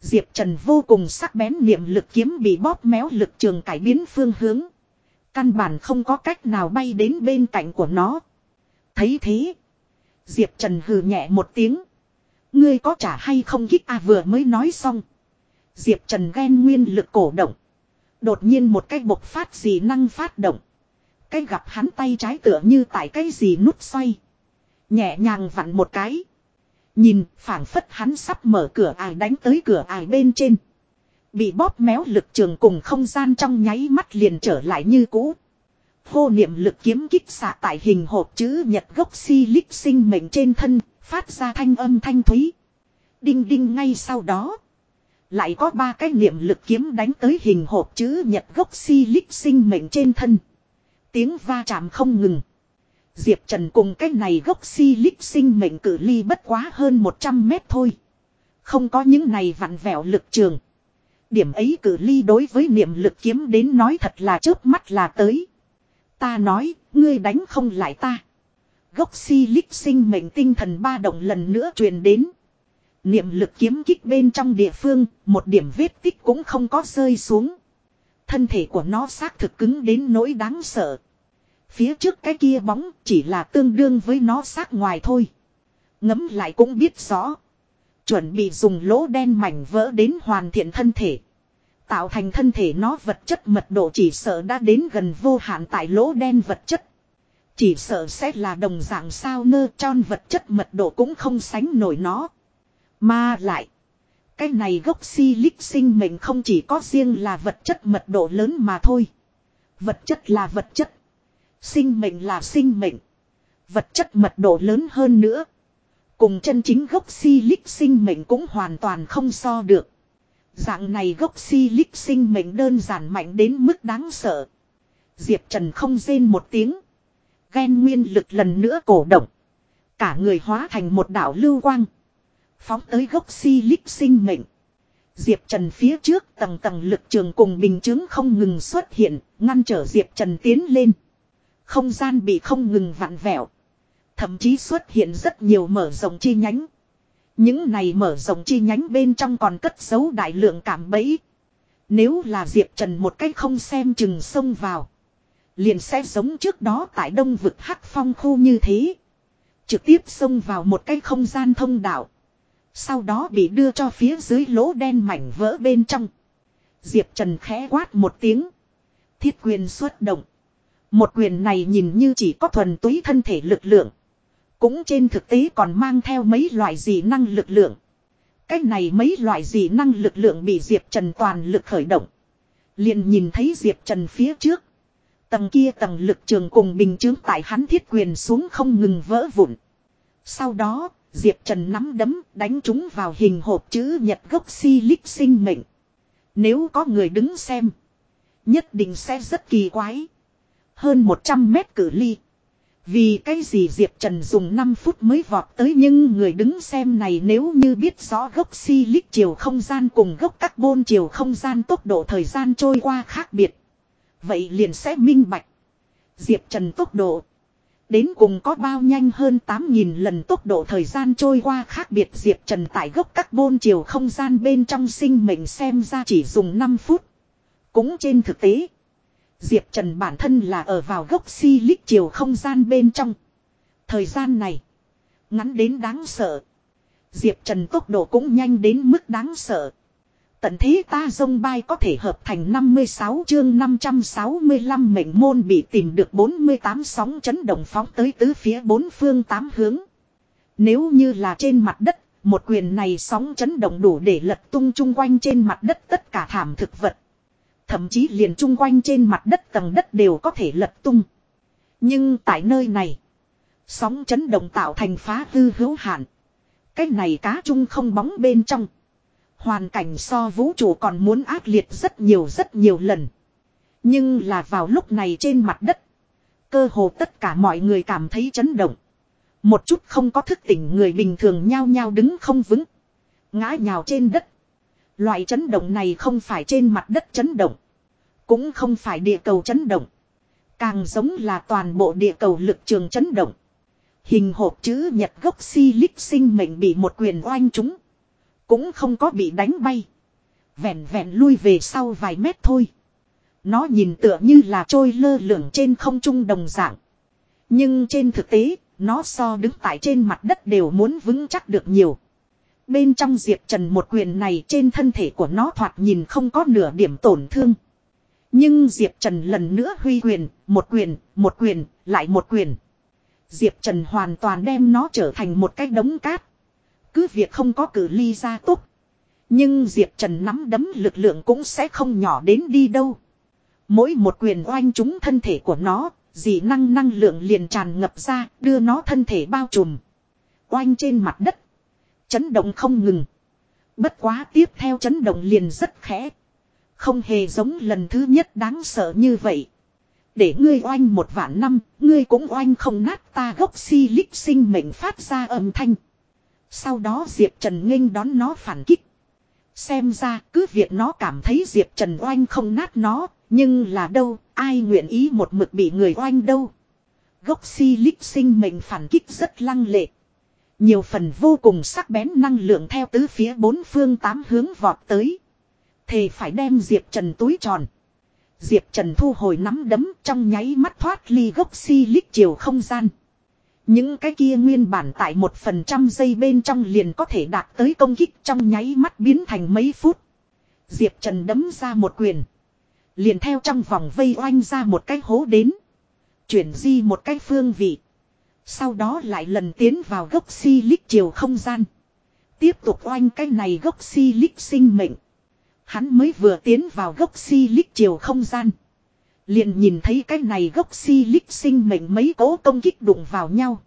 Diệp Trần vô cùng sắc bén niệm lực kiếm bị bóp méo lực trường cải biến phương hướng. Căn bản không có cách nào bay đến bên cạnh của nó. Thấy thế. Diệp Trần hừ nhẹ một tiếng. Ngươi có trả hay không kích à vừa mới nói xong. Diệp Trần ghen nguyên lực cổ động. Đột nhiên một cái bộc phát gì năng phát động. Cái gặp hắn tay trái tựa như tại cái gì nút xoay. Nhẹ nhàng vặn một cái. Nhìn, phảng phất hắn sắp mở cửa ải đánh tới cửa ải bên trên. Bị bóp méo lực trường cùng không gian trong nháy mắt liền trở lại như cũ. Hô niệm lực kiếm kích xạ tại hình hộp chữ nhật gốc si lích sinh mệnh trên thân, phát ra thanh âm thanh thúy. Đinh đinh ngay sau đó. Lại có ba cái niệm lực kiếm đánh tới hình hộp chữ nhật gốc si lích sinh mệnh trên thân. Tiếng va chạm không ngừng. Diệp Trần cùng cái này gốc si lích sinh mệnh cử ly bất quá hơn 100 mét thôi. Không có những này vặn vẹo lực trường. Điểm ấy cử ly đối với niệm lực kiếm đến nói thật là trước mắt là tới. Ta nói, ngươi đánh không lại ta. Gốc si lích sinh mệnh tinh thần ba động lần nữa truyền đến. Niệm lực kiếm kích bên trong địa phương, một điểm vết tích cũng không có rơi xuống. Thân thể của nó xác thực cứng đến nỗi đáng sợ. Phía trước cái kia bóng chỉ là tương đương với nó xác ngoài thôi. Ngấm lại cũng biết rõ. Chuẩn bị dùng lỗ đen mảnh vỡ đến hoàn thiện thân thể. Tạo thành thân thể nó vật chất mật độ chỉ sợ đã đến gần vô hạn tại lỗ đen vật chất. Chỉ sợ sẽ là đồng dạng sao nơ, tròn vật chất mật độ cũng không sánh nổi nó. Mà lại. Cái này gốc si lích sinh mệnh không chỉ có riêng là vật chất mật độ lớn mà thôi. Vật chất là vật chất. Sinh mệnh là sinh mệnh. Vật chất mật độ lớn hơn nữa. Cùng chân chính gốc si lích sinh mệnh cũng hoàn toàn không so được. Dạng này gốc si lích sinh mệnh đơn giản mạnh đến mức đáng sợ. Diệp Trần không rên một tiếng. Ghen nguyên lực lần nữa cổ động. Cả người hóa thành một đảo lưu quang. Phóng tới gốc si lích sinh mệnh. Diệp Trần phía trước tầng tầng lực trường cùng bình chứng không ngừng xuất hiện, ngăn trở Diệp Trần tiến lên. Không gian bị không ngừng vặn vẹo. Thậm chí xuất hiện rất nhiều mở rộng chi nhánh. Những này mở rộng chi nhánh bên trong còn cất giấu đại lượng cảm bẫy. Nếu là Diệp Trần một cách không xem chừng xông vào. Liền sẽ giống trước đó tại đông vực hắc phong khu như thế. Trực tiếp xông vào một cái không gian thông đạo. Sau đó bị đưa cho phía dưới lỗ đen mảnh vỡ bên trong. Diệp Trần khẽ quát một tiếng. Thiết quyền xuất động. Một quyền này nhìn như chỉ có thuần túy thân thể lực lượng. Cũng trên thực tế còn mang theo mấy loại dị năng lực lượng. Cách này mấy loại dị năng lực lượng bị Diệp Trần toàn lực khởi động. Liền nhìn thấy Diệp Trần phía trước. Tầng kia tầng lực trường cùng bình chướng tại hắn thiết quyền xuống không ngừng vỡ vụn. Sau đó, Diệp Trần nắm đấm đánh chúng vào hình hộp chữ nhật gốc si lích sinh mệnh. Nếu có người đứng xem, nhất định sẽ rất kỳ quái. Hơn 100 mét cử ly. Vì cái gì Diệp Trần dùng 5 phút mới vọt tới nhưng người đứng xem này nếu như biết rõ gốc si lích chiều không gian cùng gốc carbon chiều không gian tốc độ thời gian trôi qua khác biệt. Vậy liền sẽ minh bạch. Diệp Trần tốc độ. Đến cùng có bao nhanh hơn 8.000 lần tốc độ thời gian trôi qua khác biệt Diệp Trần tại gốc carbon chiều không gian bên trong sinh mệnh xem ra chỉ dùng 5 phút. Cũng trên thực tế. Diệp Trần bản thân là ở vào gốc si lích chiều không gian bên trong. Thời gian này. Ngắn đến đáng sợ. Diệp Trần tốc độ cũng nhanh đến mức đáng sợ. Tận thế ta dông bay có thể hợp thành 56 chương 565 mệnh môn bị tìm được 48 sóng chấn động phóng tới tứ phía bốn phương tám hướng. Nếu như là trên mặt đất, một quyền này sóng chấn động đủ để lật tung chung quanh trên mặt đất tất cả thảm thực vật. Thậm chí liền chung quanh trên mặt đất tầng đất đều có thể lật tung. Nhưng tại nơi này, sóng chấn động tạo thành phá hư hữu hạn. Cái này cá chung không bóng bên trong. Hoàn cảnh so vũ trụ còn muốn ác liệt rất nhiều rất nhiều lần. Nhưng là vào lúc này trên mặt đất. Cơ hồ tất cả mọi người cảm thấy chấn động. Một chút không có thức tỉnh người bình thường nhao nhao đứng không vững. Ngã nhào trên đất. Loại chấn động này không phải trên mặt đất chấn động. Cũng không phải địa cầu chấn động. Càng giống là toàn bộ địa cầu lực trường chấn động. Hình hộp chữ nhật gốc si lích sinh mệnh bị một quyền oanh chúng. Cũng không có bị đánh bay. Vẹn vẹn lui về sau vài mét thôi. Nó nhìn tựa như là trôi lơ lửng trên không trung đồng dạng. Nhưng trên thực tế, nó so đứng tại trên mặt đất đều muốn vững chắc được nhiều. Bên trong Diệp Trần một quyền này trên thân thể của nó thoạt nhìn không có nửa điểm tổn thương. Nhưng Diệp Trần lần nữa huy quyền, một quyền, một quyền, lại một quyền. Diệp Trần hoàn toàn đem nó trở thành một cái đống cát. Cứ việc không có cử ly ra tốt. Nhưng Diệp Trần nắm đấm lực lượng cũng sẽ không nhỏ đến đi đâu. Mỗi một quyền oanh trúng thân thể của nó, dị năng năng lượng liền tràn ngập ra, đưa nó thân thể bao trùm. Oanh trên mặt đất. Chấn động không ngừng. Bất quá tiếp theo chấn động liền rất khẽ. Không hề giống lần thứ nhất đáng sợ như vậy. Để ngươi oanh một vạn năm, ngươi cũng oanh không nát ta gốc si lích sinh mệnh phát ra âm thanh. Sau đó Diệp Trần nghênh đón nó phản kích. Xem ra cứ việc nó cảm thấy Diệp Trần oanh không nát nó, nhưng là đâu, ai nguyện ý một mực bị người oanh đâu. Gốc si lích sinh mệnh phản kích rất lăng lệ. Nhiều phần vô cùng sắc bén năng lượng theo tứ phía bốn phương tám hướng vọt tới. Thề phải đem Diệp Trần túi tròn. Diệp Trần thu hồi nắm đấm trong nháy mắt thoát ly gốc si lích chiều không gian. Những cái kia nguyên bản tại một phần trăm giây bên trong liền có thể đạt tới công kích trong nháy mắt biến thành mấy phút. Diệp Trần đấm ra một quyền. Liền theo trong vòng vây oanh ra một cái hố đến. Chuyển di một cái phương vị. Sau đó lại lần tiến vào gốc si lích chiều không gian. Tiếp tục oanh cái này gốc si lích sinh mệnh. Hắn mới vừa tiến vào gốc si lích chiều không gian. Liền nhìn thấy cái này gốc si lích sinh mệnh mấy cố công kích đụng vào nhau.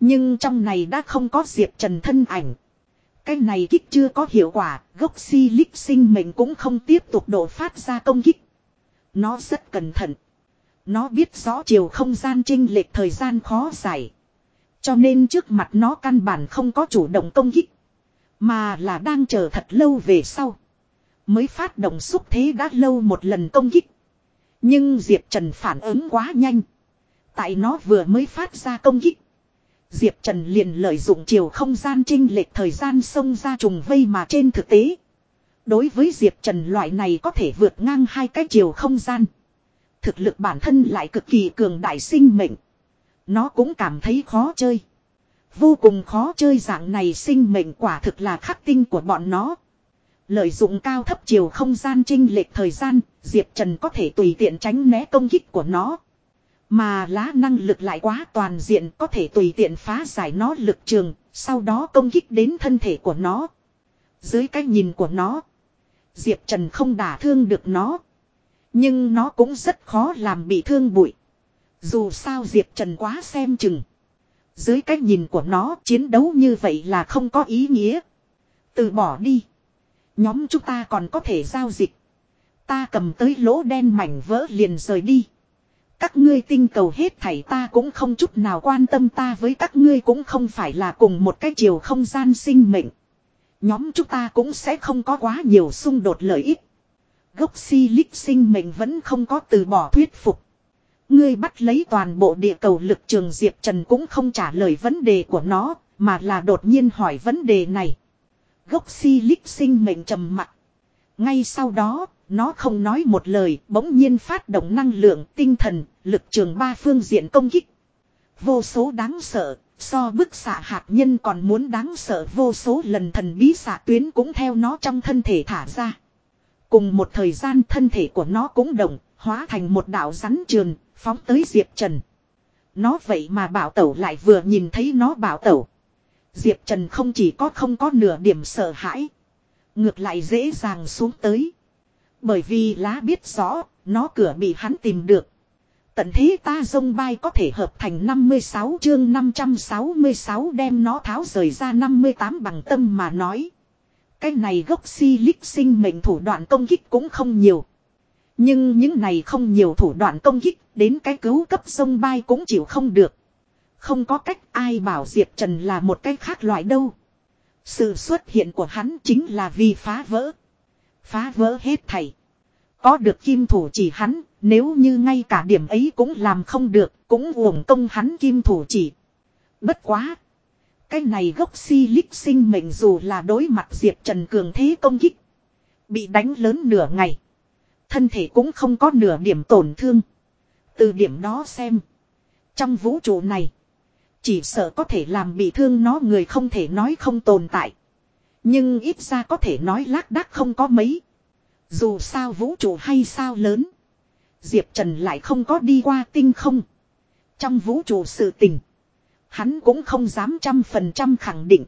Nhưng trong này đã không có Diệp Trần thân ảnh. Cái này kích chưa có hiệu quả, gốc si lích sinh mệnh cũng không tiếp tục đổ phát ra công kích. Nó rất cẩn thận. Nó biết rõ chiều không gian trinh lệch thời gian khó giải. Cho nên trước mặt nó căn bản không có chủ động công kích. Mà là đang chờ thật lâu về sau. Mới phát động xúc thế đã lâu một lần công kích. Nhưng Diệp Trần phản ứng quá nhanh. Tại nó vừa mới phát ra công kích. Diệp Trần liền lợi dụng chiều không gian trinh lệch thời gian xông ra trùng vây mà trên thực tế. Đối với Diệp Trần loại này có thể vượt ngang hai cái chiều không gian. Thực lực bản thân lại cực kỳ cường đại sinh mệnh. Nó cũng cảm thấy khó chơi. Vô cùng khó chơi dạng này sinh mệnh quả thực là khắc tinh của bọn nó. Lợi dụng cao thấp chiều không gian trinh lệch thời gian, Diệp Trần có thể tùy tiện tránh né công kích của nó. Mà lá năng lực lại quá toàn diện có thể tùy tiện phá giải nó lực trường, sau đó công kích đến thân thể của nó. Dưới cái nhìn của nó, Diệp Trần không đả thương được nó. Nhưng nó cũng rất khó làm bị thương bụi. Dù sao Diệp Trần quá xem chừng. Dưới cái nhìn của nó chiến đấu như vậy là không có ý nghĩa. Từ bỏ đi. Nhóm chúng ta còn có thể giao dịch. Ta cầm tới lỗ đen mảnh vỡ liền rời đi. Các ngươi tinh cầu hết thảy ta cũng không chút nào quan tâm ta với các ngươi cũng không phải là cùng một cái chiều không gian sinh mệnh. Nhóm chúng ta cũng sẽ không có quá nhiều xung đột lợi ích. Gốc si lích sinh mệnh vẫn không có từ bỏ thuyết phục. Ngươi bắt lấy toàn bộ địa cầu lực trường Diệp Trần cũng không trả lời vấn đề của nó, mà là đột nhiên hỏi vấn đề này. Gốc si lích sinh mệnh trầm mặc. Ngay sau đó, nó không nói một lời, bỗng nhiên phát động năng lượng, tinh thần, lực trường ba phương diện công kích. Vô số đáng sợ, so bức xạ hạt nhân còn muốn đáng sợ vô số lần thần bí xạ tuyến cũng theo nó trong thân thể thả ra. Cùng một thời gian thân thể của nó cũng động, hóa thành một đạo rắn trường, phóng tới Diệp Trần. Nó vậy mà bảo tẩu lại vừa nhìn thấy nó bảo tẩu. Diệp Trần không chỉ có không có nửa điểm sợ hãi. Ngược lại dễ dàng xuống tới. Bởi vì lá biết rõ, nó cửa bị hắn tìm được. Tận thế ta dông bay có thể hợp thành 56 chương 566 đem nó tháo rời ra 58 bằng tâm mà nói. Cái này gốc si lích sinh mệnh thủ đoạn công kích cũng không nhiều. Nhưng những này không nhiều thủ đoạn công kích, đến cái cứu cấp sông bay cũng chịu không được. Không có cách ai bảo Diệp Trần là một cái khác loại đâu. Sự xuất hiện của hắn chính là vì phá vỡ. Phá vỡ hết thảy. Có được kim thủ chỉ hắn, nếu như ngay cả điểm ấy cũng làm không được, cũng uổng công hắn kim thủ chỉ. Bất quá. Cái này gốc si lích sinh mệnh dù là đối mặt Diệp Trần cường thế công kích. Bị đánh lớn nửa ngày. Thân thể cũng không có nửa điểm tổn thương. Từ điểm đó xem. Trong vũ trụ này. Chỉ sợ có thể làm bị thương nó, người không thể nói không tồn tại. Nhưng ít ra có thể nói lác đác không có mấy. Dù sao vũ trụ hay sao lớn. Diệp Trần lại không có đi qua tinh không. Trong vũ trụ sự tình. Hắn cũng không dám trăm phần trăm khẳng định.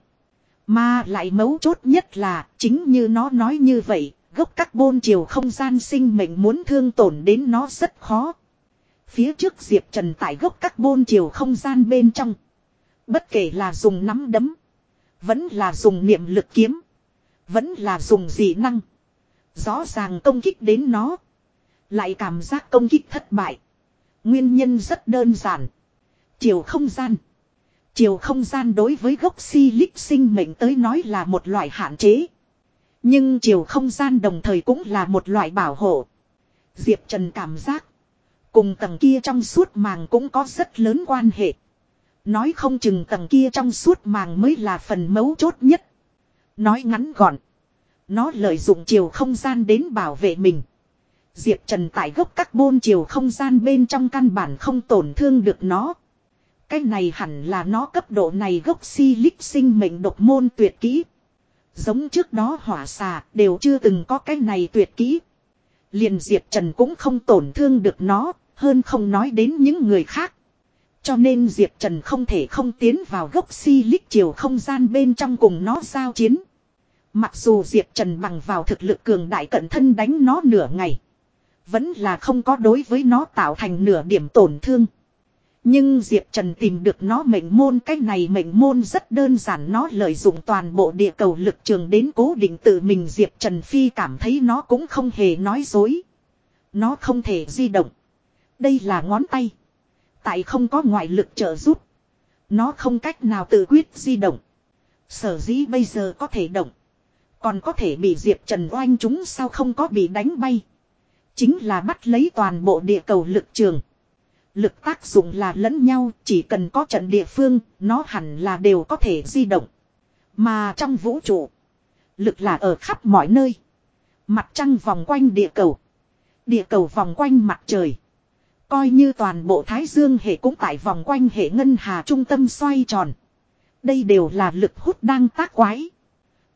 Mà lại mấu chốt nhất là, chính như nó nói như vậy. Gốc carbon chiều không gian sinh mệnh muốn thương tổn đến nó rất khó. Phía trước Diệp Trần tại gốc carbon chiều không gian bên trong. Bất kể là dùng nắm đấm. Vẫn là dùng niệm lực kiếm. Vẫn là dùng dị năng. Rõ ràng công kích đến nó. Lại cảm giác công kích thất bại. Nguyên nhân rất đơn giản. Chiều không gian. Chiều không gian đối với gốc si lích sinh mệnh tới nói là một loại hạn chế. Nhưng chiều không gian đồng thời cũng là một loại bảo hộ. Diệp Trần cảm giác. Cùng tầng kia trong suốt màng cũng có rất lớn quan hệ. Nói không chừng tầng kia trong suốt màng mới là phần mấu chốt nhất. Nói ngắn gọn. Nó lợi dụng chiều không gian đến bảo vệ mình. Diệp Trần tại gốc carbon chiều không gian bên trong căn bản không tổn thương được nó. Cái này hẳn là nó cấp độ này gốc silic sinh mệnh độc môn tuyệt kỹ. Giống trước đó hỏa xà đều chưa từng có cái này tuyệt kỹ. Liền Diệp Trần cũng không tổn thương được nó, hơn không nói đến những người khác. Cho nên Diệp Trần không thể không tiến vào gốc si lích chiều không gian bên trong cùng nó giao chiến. Mặc dù Diệp Trần bằng vào thực lực cường đại cận thân đánh nó nửa ngày. Vẫn là không có đối với nó tạo thành nửa điểm tổn thương. Nhưng Diệp Trần tìm được nó mệnh môn, cái này mệnh môn rất đơn giản, nó lợi dụng toàn bộ địa cầu lực trường đến cố định tự mình Diệp Trần Phi cảm thấy nó cũng không hề nói dối. Nó không thể di động. Đây là ngón tay. Tại không có ngoại lực trợ giúp. Nó không cách nào tự quyết di động. Sở dĩ bây giờ có thể động. Còn có thể bị Diệp Trần oanh chúng sao không có bị đánh bay. Chính là bắt lấy toàn bộ địa cầu lực trường. Lực tác dụng là lẫn nhau, chỉ cần có trận địa phương, nó hẳn là đều có thể di động. Mà trong vũ trụ, lực là ở khắp mọi nơi. Mặt trăng vòng quanh địa cầu. Địa cầu vòng quanh mặt trời. Coi như toàn bộ Thái Dương hệ cũng tại vòng quanh hệ ngân hà trung tâm xoay tròn. Đây đều là lực hút đang tác quái.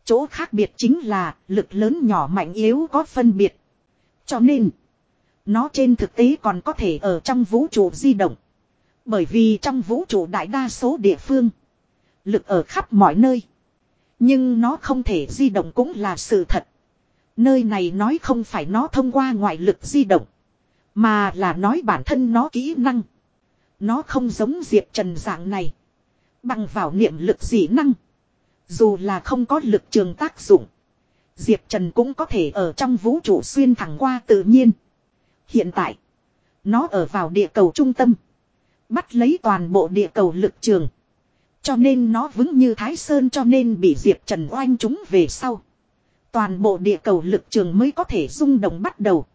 Chỗ khác biệt chính là lực lớn nhỏ mạnh yếu có phân biệt. Cho nên, nó trên thực tế còn có thể ở trong vũ trụ di động. Bởi vì trong vũ trụ đại đa số địa phương, lực ở khắp mọi nơi. Nhưng nó không thể di động cũng là sự thật. Nơi này nói không phải nó thông qua ngoại lực di động. Mà là nói bản thân nó kỹ năng. Nó không giống Diệp Trần dạng này. Bằng vào niệm lực dị năng. Dù là không có lực trường tác dụng. Diệp Trần cũng có thể ở trong vũ trụ xuyên thẳng qua tự nhiên. Hiện tại. Nó ở vào địa cầu trung tâm. Bắt lấy toàn bộ địa cầu lực trường. Cho nên nó vững như Thái Sơn cho nên bị Diệp Trần oanh chúng về sau. Toàn bộ địa cầu lực trường mới có thể rung động bắt đầu.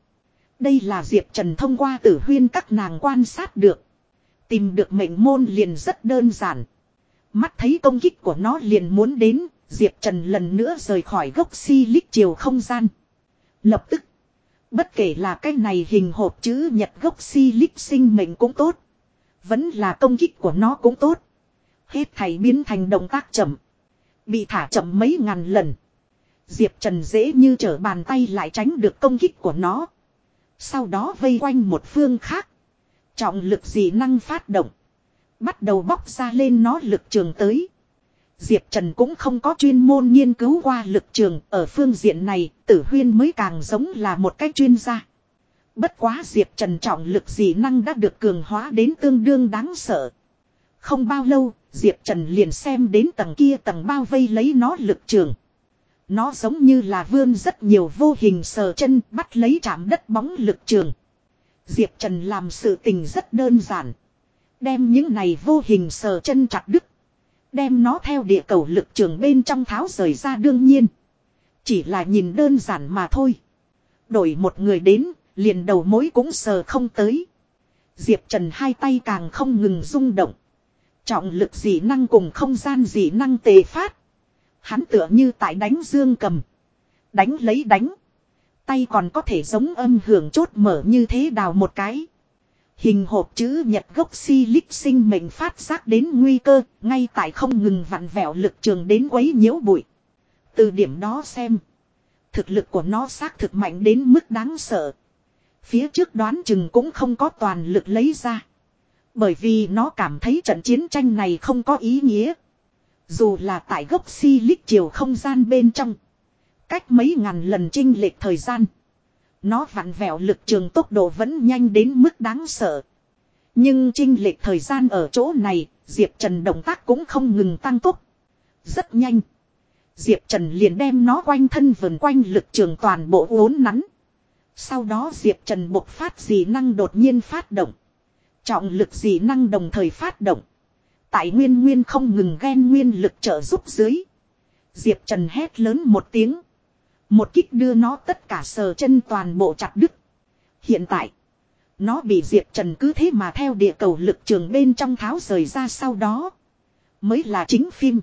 Đây là Diệp Trần thông qua tử huyên các nàng quan sát được. Tìm được mệnh môn liền rất đơn giản. Mắt thấy công kích của nó liền muốn đến, Diệp Trần lần nữa rời khỏi gốc si lích chiều không gian. Lập tức, bất kể là cái này hình hộp chữ nhật gốc si lích sinh mệnh cũng tốt. Vẫn là công kích của nó cũng tốt. Hết thảy biến thành động tác chậm. Bị thả chậm mấy ngàn lần. Diệp Trần dễ như trở bàn tay lại tránh được công kích của nó. Sau đó vây quanh một phương khác. Trọng lực dị năng phát động. Bắt đầu bóc ra lên nó lực trường tới. Diệp Trần cũng không có chuyên môn nghiên cứu qua lực trường. Ở phương diện này, tử huyên mới càng giống là một cách chuyên gia. Bất quá Diệp Trần trọng lực dị năng đã được cường hóa đến tương đương đáng sợ. Không bao lâu, Diệp Trần liền xem đến tầng kia tầng bao vây lấy nó lực trường. Nó giống như là vươn rất nhiều vô hình sờ chân bắt lấy chạm đất bóng lực trường. Diệp Trần làm sự tình rất đơn giản. Đem những này vô hình sờ chân chặt đứt. Đem nó theo địa cầu lực trường bên trong tháo rời ra đương nhiên. Chỉ là nhìn đơn giản mà thôi. Đổi một người đến, liền đầu mối cũng sờ không tới. Diệp Trần hai tay càng không ngừng rung động. Trọng lực dị năng cùng không gian dị năng tề phát. Hắn tựa như tại đánh dương cầm. Đánh lấy đánh. Tay còn có thể giống âm hưởng chốt mở như thế đào một cái. Hình hộp chữ nhật gốc si lích sinh mệnh phát giác đến nguy cơ, ngay tại không ngừng vặn vẹo lực trường đến quấy nhiễu bụi. Từ điểm đó xem. Thực lực của nó xác thực mạnh đến mức đáng sợ. Phía trước đoán chừng cũng không có toàn lực lấy ra. Bởi vì nó cảm thấy trận chiến tranh này không có ý nghĩa. Dù là tại gốc si lít chiều không gian bên trong. Cách mấy ngàn lần chinh lệch thời gian. Nó vặn vẹo lực trường tốc độ vẫn nhanh đến mức đáng sợ. Nhưng chinh lệch thời gian ở chỗ này, Diệp Trần động tác cũng không ngừng tăng tốc. Rất nhanh. Diệp Trần liền đem nó quanh thân vần quanh lực trường toàn bộ uốn nắn. Sau đó Diệp Trần bộc phát dị năng đột nhiên phát động. Trọng lực dị năng đồng thời phát động. Tại nguyên nguyên không ngừng ghen nguyên lực trợ giúp dưới. Diệp Trần hét lớn một tiếng. Một kích đưa nó tất cả sờ chân toàn bộ chặt đứt. Hiện tại. Nó bị Diệp Trần cứ thế mà theo địa cầu lực trường bên trong tháo rời ra sau đó. Mới là chính phim.